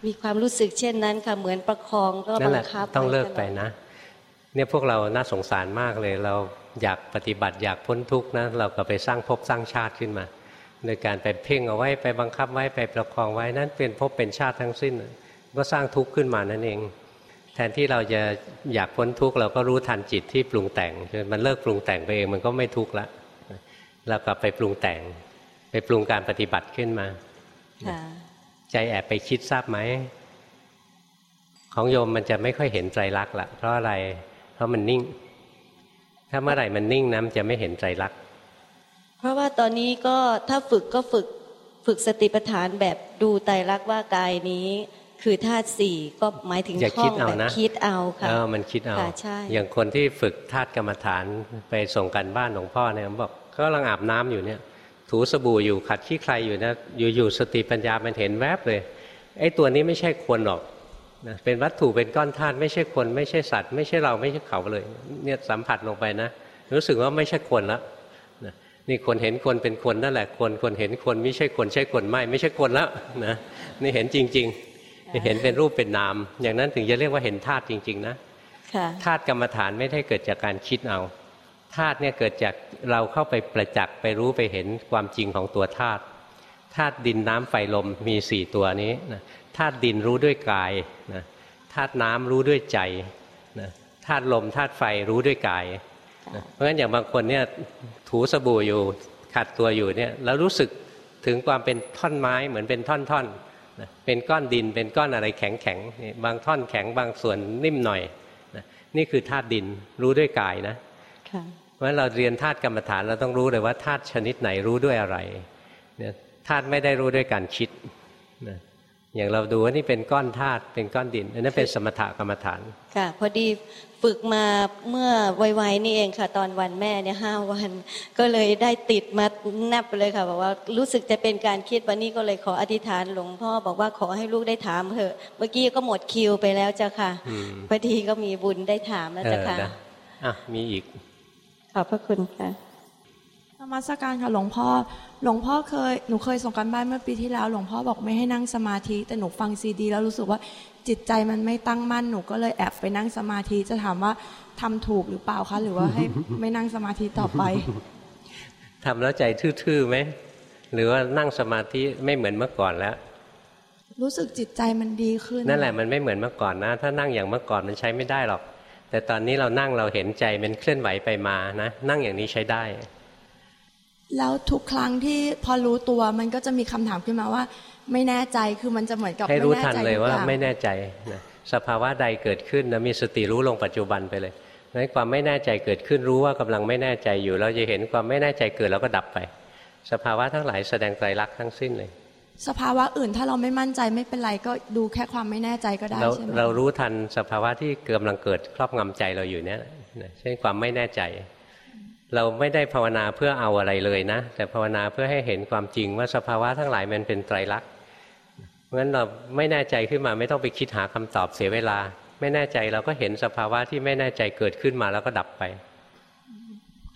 มีความรู้สึกเช่นนั้นค่ะเหมือนประคองก็นั่นบัแหงละคับต้องเลิกว้ไปตลอดนะ เนี่ยพวกเราน่าสงสารมากเลย เราอยากปฏิบัติอยากพ้นทุกข์นะเราก็ไปสร้างภพสร้างชาติขึ้นมาโดยการไปเพ่งเอาไว้ไปบังคับไว้ไปประคองไว้นั่นเป็นภพเป็นชาติทั้งสิ้น ก็สร้างทุกข์ขึ้นมานั่นเอง แทนที่เราจะอยากพ้นทุกข์เราก็รู้ทันจิตที่ปรุงแต่งจนมันเลิกปรุงแต่งไปเองมันก็ไม่ทุกข์ละเรากลับไปปรุงแต่ง ไปปรุงการปฏิบัติขึ้นมาค่ะใจแอบไปคิดทราบไหมของโยมมันจะไม่ค่อยเห็นไตรลักษณ์ละเพราะอะไร เพราะมันนิ่ง ถ้าเมื่อไหร่มันนิ่งนะมันจะไม่เห็นใจรัก เพราะว่าตอนนี้ก็ถ้าฝึกก็ฝึกฝึกสติปัฏฐานแบบดูไตรลักษณ์ว่ากายนี้ คือธาตุสี่ก็หมายถึงอย่าท่คิอดงเอาแบบนะคิดเอาค่ะเออมันคิดเอาค่ะใช่อย่างคนที่ฝึกธาตุกรรมฐานไปส่งกันบ้านหลวงพ่อเนี่ยบอกก็กำลังอาบน้ำอยู่เนี่ย ถูสบู่อยู่ขัดขี้ใครอยู่นะอยู่ๆสติปัญญามันเห็นแวบเลยไอ้ตัวนี้ไม่ใช่คนหรอกนะเป็นวัตถุเป็นก้อนธาตุไม่ใช่คน ไม่ใช่สัตว์ ไม่ใช่เราไม่ใช่เขาเลย เนี่ยสัมผัสลงไปนะ รู้สึกว่าไม่ใช่คนละนะนี่คนเห็นคนเป็นคนนั่นแหละคน คนเห็นคนไม่ใช่คนใช่คนไม่ ไม่ใช่คนแล้วนะนี่เห็นจริง ๆ เห็นเป็นรูปเป็นนาม อย่างนั้นถึงจะเรียกว่าเห็นธาตุจริง ๆนะค่ะธาตุกรรมฐานไม่ได้เกิดจากการคิดเอาธาตุเนี่ยเกิดจากเราเข้าไปประจักษ์ไปรู้ไปเห็นความจริงของตัวธาตุธาตุดินน้ำไฟลมมีสี่ตัวนี้นะธาตุดินรู้ด้วยกายนะธาตุน้ำรู้ด้วยใจนะธาตุลมธาตุไฟรู้ด้วยกายนะเพราะฉะนั้นอย่างบางคนเนี่ยถูสบู่อยู่ขัดตัวอยู่เนี่ยแล้วรู้สึกถึงความเป็นท่อนไม้เหมือนเป็นท่อนๆ นะเป็นก้อนดินเป็นก้อนอะไรแข็งๆนี่บางท่อนแข็งบางส่วนนิ่มหน่อยนี่คือธาตุดินรู้ด้วยกายนะค่ะเพราะฉะนั้นเราเรียนธาตุกรรมฐานเราต้องรู้เลยว่าธาตุชนิดไหนรู้ด้วยอะไรเนี่ยธาตุไม่ได้รู้ด้วยการคิดนะอย่างเราดูว่านี่เป็นก้อนธาตุเป็นก้อนดินอันนั้นเป็นสมถกรรมฐาน ค่ะ พอดี ฝึกมาเมื่อไวๆนี่เองค่ะ ตอนวันแม่เนี่ยห้าวัน ก็เลยได้ติดมาแนบไปเลยค่ะบอกว่ารู้สึกจะเป็นการคิดวันนี้ก็เลยขออธิษฐานหลวงพ่อบอกว่าขอให้ลูกได้ถามเถอะ เมื่อกี้ก็หมดคิวไปแล้วเจ้าค่ะอืมพอดีก็มีบุญได้ถามแล้วเอเจ้าอค่ะนะอะมีอีกขอบพระคุณค่ะน มัสการค่ะหลวงพ่อ หลวงพ่อเคย หนูเคยส่งกันบ้านเมื่อปีที่แล้ว หลวงพ่อบอกไม่ให้นั่งสมาธิ แต่หนูฟังซีดี แล้วรู้สึกว่าจิตใจมันไม่ตั้งมั่น หนูก็เลยแอบไปนั่งสมาธิ จะถามว่าทำถูกหรือเปล่าคะ หรือว่าให้ไม่นั่งสมาธิต่อไปทำแล้วใจทื่อๆไหม หรือว่านั่งสมาธิไม่เหมือนเมื่อก่อนแล้ว รู้สึกจิตใจมันดีขึ้น นั่นแหละมันไม่เหมือนเมื่อก่อนนะ ถ้านั่งอย่างเมื่อก่อนมันใช้ไม่ได้หรอก แต่ตอนนี้เรานั่งเราเห็นใจมันเคลื่อนไหวไปมานะ นั่งอย่างนี้ใช้ได้ แล้วทุกครั้งที่พอรู้ตัวมันก็จะมีคำถามขึ้นมาว่า ไม่แน่ใจคือมันจะเหมือนกับให้ไม่รู้แน่ทันใจเลยทุกว่าอย่างไม่แน่ใจนะสภาวะใดเกิดขึ้นนะมีสติรู้ลงปัจจุบันไปเลยนั้นความไม่แน่ใจเกิดขึ้นรู้ว่ากำลังไม่แน่ใจอยู่ เราจะเห็นความไม่แน่ใจเกิดแล้วก็ดับไป สภาวะทั้งหลายแสดงไตรลักษณ์ทั้งสิ้นเลย สภาวะอื่นถ้าเราไม่มั่นใจไม่เป็นไรก็ดูแค่ความไม่แน่ใจก็ได้เราใช่ไหมเรารู้ทันสภาวะที่กำลังเกิดครอบงำใจเราอยู่เนี่ยนะเช่นความไม่แน่ใจ เราไม่ได้ภาวนาเพื่อเอาอะไรเลยนะ แต่ภาวนาเพื่อให้เห็นความจริงว่าสภาวะทั้งหลายมันเป็นไตรลักษณ์เพราะฉะนั้นเราไม่แน่ใจขึ้นมาไม่ต้องไปคิดหาคำตอบเสียเวลา ไม่แน่ใจเราก็เห็นสภาวะที่ไม่แน่ใจเกิดขึ้นมาแล้วก็ดับไป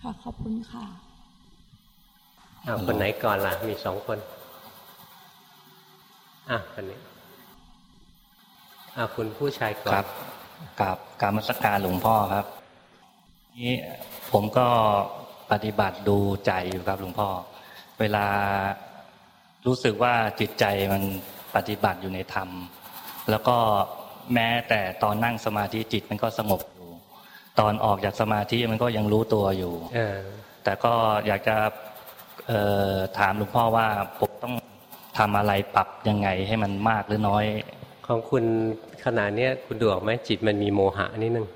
ค่ะขอบคุณค่ะอ้าวคนไหนก่อนล่ะ มีสองคน อะคนนี้อะคุณผู้ชายก่อนครับกับการมัสการหลวงพ่อครับนี่ ผมก็ปฏิบัติดูใจอยู่ครับหลวงพ่อ เวลารู้สึกว่าจิตใจมันปฏิบัติอยู่ในธรรม แล้วก็แม้แต่ตอนนั่งสมาธิจิตมันก็สงบอยู่ ตอนออกจากสมาธิมันก็ยังรู้ตัวอยู่เออแต่ก็อยากจะเอ่อถามหลวงพ่อว่าผมต้องทำอะไรปรับยังไงให้มันมากหรือน้อย ของคุณขนาดเนี้ยคุณดูออกไหมจิตมันมีโมหะนิดนึง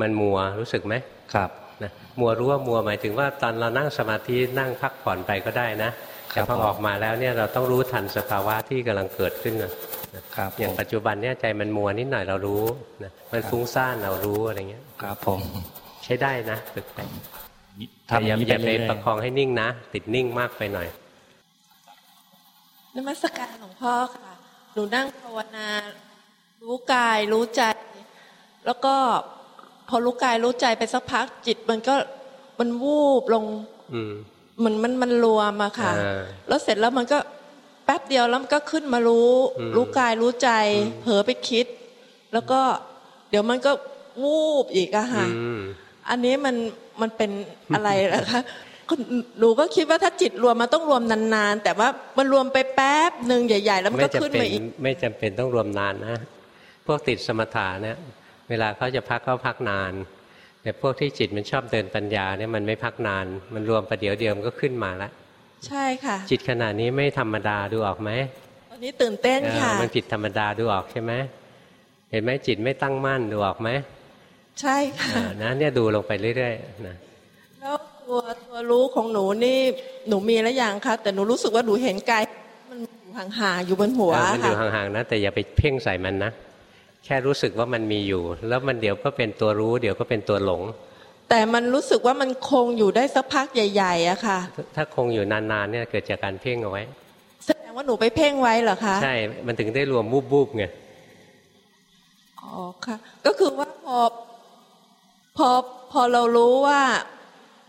มันมัวรู้สึกไหมครับ นะมัวรู้ว่ามัวหมายถึงว่าตอนเรานั่งสมาธินั่งพักผ่อนไปก็ได้นะแต่พอออกมาแล้วเนี่ยเราต้องรู้ทันสภาวะที่กำลังเกิดขึ้นนะอย่างปัจจุบันเนี่ยใจมันมัวนิดหน่อยเรารู้นะมันฟุ้งซ่านเรารู้อะไรเงี้ยครับผมใช้ได้นะฝึกไปทำอย่างนี้อย่าไปไปเรื่อยๆประคองให้นิ่งนะ ติดนิ่งมากไปหน่อยนมัสการหลวงพ่อค่ะหนูนั่งภาวนา รู้กายรู้ใจ แล้วก็ พอรู้กายรู้ใจไปสักพักจิตมันก็มันวูบลง อืมเหมือนมันมันรวมอะค่ะอ่าแล้วเสร็จแล้วมันก็แป๊บเดียวแล้วมันก็ขึ้นมารู้อืมรู้กายรู้ใจ เผลอไปคิด แล้วก็เดี๋ยวมันก็วูบอีกอะค่ะอืมอันนี้มันมันเป็นอะไรล่ะคะก็หนูก็คิดว่าถ้าจิตรวมมันต้องรวมนานๆ แต่ว่ามันรวมไปแป๊บหนึ่งใหญ่ ๆ แล้วมันไม่ก็ขึ้นจำเป็นมาอีก ไม่จำเป็นต้องรวมนานนะ พวกติดสมถะเนี่ย เวลาเขาจะพักเขาพักนาน แต่พวกที่จิตมันชอบเดินปัญญาเนี่ยมันไม่พักนาน มันรวมประเดี๋ยวเดียวมันก็ขึ้นมาแล้วใช่ค่ะ จิตขนาดนี้ไม่ธรรมดาดูออกไหมตอนนี้ตื่นเต้นค่ะเออมันผิดธรรมดาดูออกใช่ไหมเห็นไหมจิตไม่ตั้งมั่นดูออกไหมใช่ค่ะเออนะเนี่ยดูลงไปเรื่อยๆนะตัวตัวรู้ของหนูนี่หนูมีแล้วอย่างคะแต่หนูรู้สึกว่าหนูเห็นกายมันอยู่ห่างๆอยู่บนหัวมันอยู่ห่างๆนะแต่อย่าไปเพ่งใส่มันนะ แค่รู้สึกว่ามันมีอยู่ แล้วมันเดี๋ยวก็เป็นตัวรู้ เดี๋ยวก็เป็นตัวหลง แต่มันรู้สึกว่ามันคงอยู่ได้สักพักใหญ่ๆอะค่ะ ถ้าคงอยู่นานๆเนี่ยเกิดจากการเพ่งเอาไว้แสดงว่าหนูไปเพ่งไว้เหรอคะใช่มันถึงได้รวมบูบๆไงอ๋อค่ะ ก็คือว่าพอพอพอเรารู้ว่า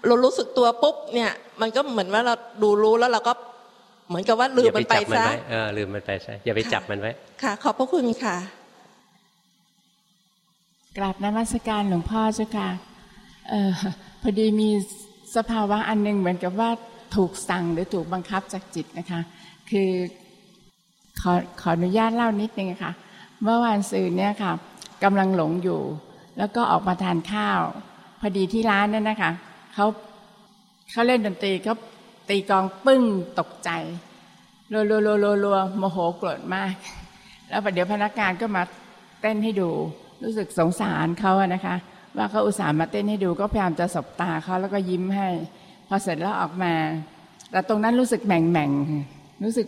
เรารู้สึกตัวปุ๊บเนี่ย มันก็เหมือนว่าเราดูรู้แล้วเราก็เหมือนกับว่าลืมมันไปอย่าจับซะไว้เออลืมมันไปซะอย่าไปจับมันไว้ค่ะ ขอบพระคุณค่ะ กราบนมัสการหลวงพ่อเจ้าค่ะออพอดีมีสภาวะอันหนึงเหมือนกับว่าถูกสั่งหรือถูกบังคับจากจิตนะคะ คือขอขออนุญาตเล่านิดนึงค่ะ เมื่อวานซืนเนี่ยค่ะกำลังหลงอยู่ แล้วก็ออกมาทานข้าว พอดีที่ร้านนั่นนะคะเขาเขาเล่นดนตรีเขาตีกลองปึ้งตกใจรัวรัวรัวรัวโมโหโกรธมาก แล้วเดี๋ยวพนักงานก็มาเต้นให้ดู รู้สึกสงสารเขาอะนะคะ ว่าเขาอุตส่าห์มาเต้นให้ดูก็พยายามจะสบตาเขาแล้วก็ยิ้มให้ พอเสร็จแล้วออกมา แต่ตรงนั้นรู้สึกแหม่งแหม่งรู้สึก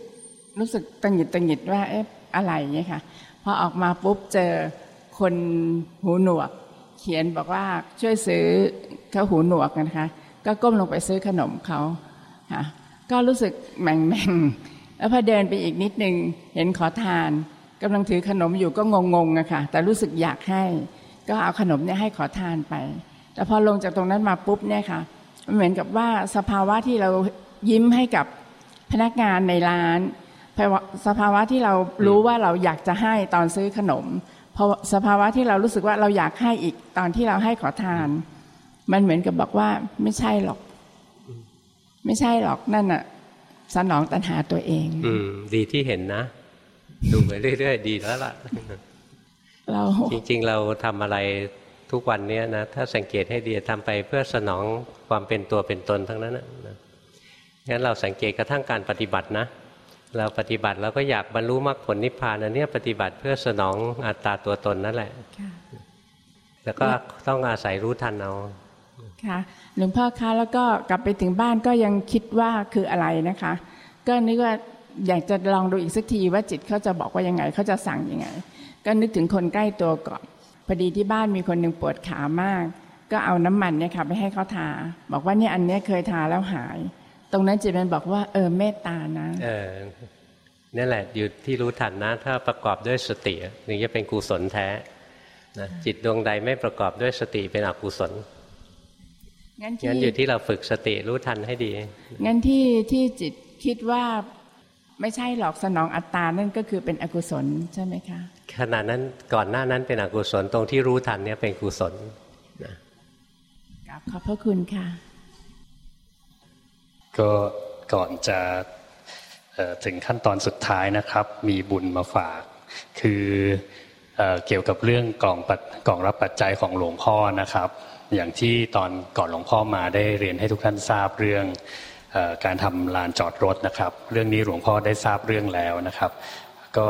รู้สึกตังหิดตังหิดว่าเอ๊ะอะไรเงี้ยค่ะพอออกมาปุ๊บเจอคนหูหนวก เขียนบอกว่าช่วยซื้อเขาหูหนวกนะคะ ก็ก้มลงไปซื้อขนมเขาค่ะก็รู้สึกแหม่งแหม่งแล้วพอเดินไปอีกนิดนึงเห็นขอทาน กำลังถือขนมอยู่ก็งงๆอะค่ะ แต่รู้สึกอยากให้ ก็เอาขนมเนี่ยให้ขอทานไป แต่พอลงจากตรงนั้นมาปุ๊บเนี่ยค่ะมันเหมือนกับว่าสภาวะที่เรายิ้มให้กับพนักงานในร้าน สภาวะที่เรารู้ว่าเราอยากจะให้ตอนซื้อขนมพอสภาวะที่เรารู้สึกว่าเราอยากให้อีกตอนที่เราให้ขอทาน มันเหมือนกับบอกว่าไม่ใช่หรอก ไม่ใช่หรอกนั่นน่ะสนองตัณหาตัวเอง อืม ดีที่เห็นนะ ดูไปเรื่อยๆ ดีแล้วล่ะเราจริงๆ เราทำอะไรทุกวันเนี้ยนะถ้าสังเกตให้ดีทำไปเพื่อสนองความเป็นตัวเป็นตนทั้งนั้นนะงั้นเราสังเกตกระทั่งการปฏิบัตินะ เราปฏิบัติเราก็อยากบรรลุมรรคผลนิพพานอันเนี้ยปฏิบัติเพื่อสนองอัตตาตัวตนนั่นแหละแล้วก็ต้องอาศัยรู้ทันเอาค่ะหลวงพ่อคะแล้วก็กลับไปถึงบ้านก็ยังคิดว่าคืออะไรนะคะ ก็นึกว่า อยากจะลองดูอีกสักทีว่าจิตเขาจะบอกว่ายังไงเขาจะสั่งยังไง ก็นึกถึงคนใกล้ตัวก่อนพอดีที่บ้านมีคนหนึ่งปวดขามาก ก็เอาน้ำมันเนี่ยค่ะไปให้เขาทา บอกว่าเนี่ยอันเนี้ยเคยทาแล้วหาย ตรงนั้นจิตมันบอกว่า เออเมตตานะเออนั่นแหละอยู่ที่รู้ทันนะ ถ้าประกอบด้วยสติถึงจะเป็นกุศลแท้นะจิตดวงใดไม่ประกอบด้วยสติเป็นอกุศลงั้นงั้นอที่ยู่ที่เราฝึกสติรู้ทันให้ดี งั้นที่ที่จิตคิดว่า ไม่ใช่หรอกสนองอัตตานั่นก็คือเป็นอกุศลใช่ไหมคะขณะนั้นก่อนหน้านั้นเป็นอกุศลตรงที่รู้ทันเนี่ยเป็นกุศลนะกราบขอบพระคุณค่ะ ก็ก่อนจะเอ่อถึงขั้นตอนสุดท้ายนะครับ มีบุญมาฝาก คือเอ่อเกี่ยวกับเรื่องกล่องปัดกล่องรับปัจจัยของหลวงพ่อนะครับ อย่างที่ตอนก่อนหลวงพ่อมาได้เรียนให้ทุกท่านทราบเรื่องเออ การทำลานจอดรถนะครับ เรื่องนี้หลวงพ่อได้ทราบเรื่องแล้วนะครับ ก็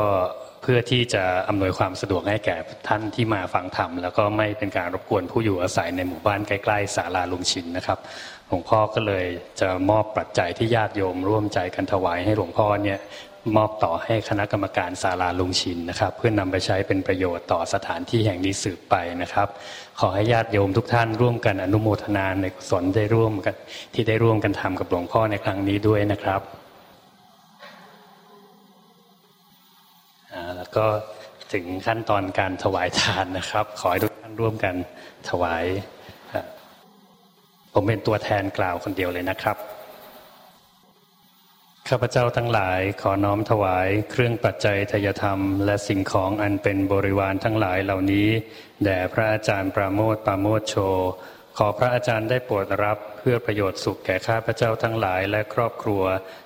เพื่อที่จะอำนวยความสะดวกให้แก่ท่านที่มาฟังธรรม แล้วก็ไม่เป็นการรบกวนผู้อยู่อาศัยในหมู่บ้านใกล้ๆศาลาลุงชินนะครับหลวงพ่อก็เลยจะมอบปัจจัยที่ญาติโยมร่วมใจกันถวายให้หลวงพ่อเนี่ยมอบต่อให้คณะกรรมการศาลาลุงชินนะครับ เพื่อนำไปใช้เป็นประโยชน์ต่อสถานที่แห่งนี้สืบไปนะครับ ขอให้ญาติโยมทุกท่านร่วมกันอนุโมทนาในกุศลได้ร่วมกัน ที่ได้ร่วมกันทำกับหลวงพ่อในครั้งนี้ด้วยนะครับอ่าแล้วก็ถึงขั้นตอนการถวายทานนะครับ ขอให้ทุกท่านร่วมกันถวายอ่าผมเป็นตัวแทนกล่าวคนเดียวเลยนะครับ ข้าพเจ้าทั้งหลายขอน้อมถวายเครื่องปัจจัยทยธรรม และสิ่งของอันเป็นบริวารทั้งหลายเหล่านี้แด่พระอาจารย์ปราโมทปราโมทโช ขอพระอาจารย์ได้โปรดรับเพื่อประโยชน์สุขแก่ข้าพเจ้าทั้งหลายและครอบครัว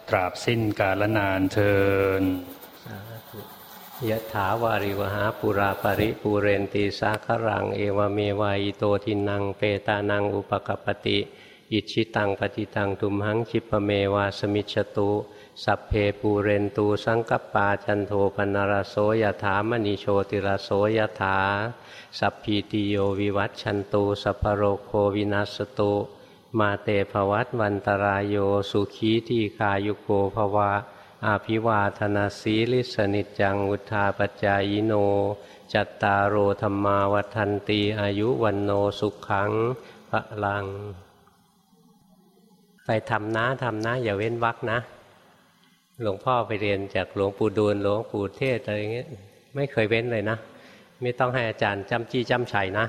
ตราบสิ้นกาลนานเทินยะถาวาริวหาปูราปริปูเรนติ สาครัง เอวเมว อิโตทินนังเปตานังอุปกัปปติ อิจฉิตังปัตถิตัง ตุมหัง ขิปปเมว สมิชฌตุ สัพเพปูเรนตุ สังกัปปาจันโทปัณณรโสยถามณิ โชติรโสยถา สัพพีติโยวิวัชชันตุสัพพโรโควินัสสตุมาเตภวัตวันตราโยสุขีทีฆายุโกภวะ อาภิวาธนาสีลิสนิจังวุธาปจายโน จัตตารโอธรรมาวัฒนตีอายุวันโนสุขังพระลัง ไปทำนะทำนะ อย่าเว้นวักนะ หลวงพ่อไปเรียนจากหลวงปู่ดูลหลวงปู่เทศอะไรเงี้ยไม่เคยเว้นเลยนะ ไม่ต้องให้อาจารย์จำจี้จำชัยนะ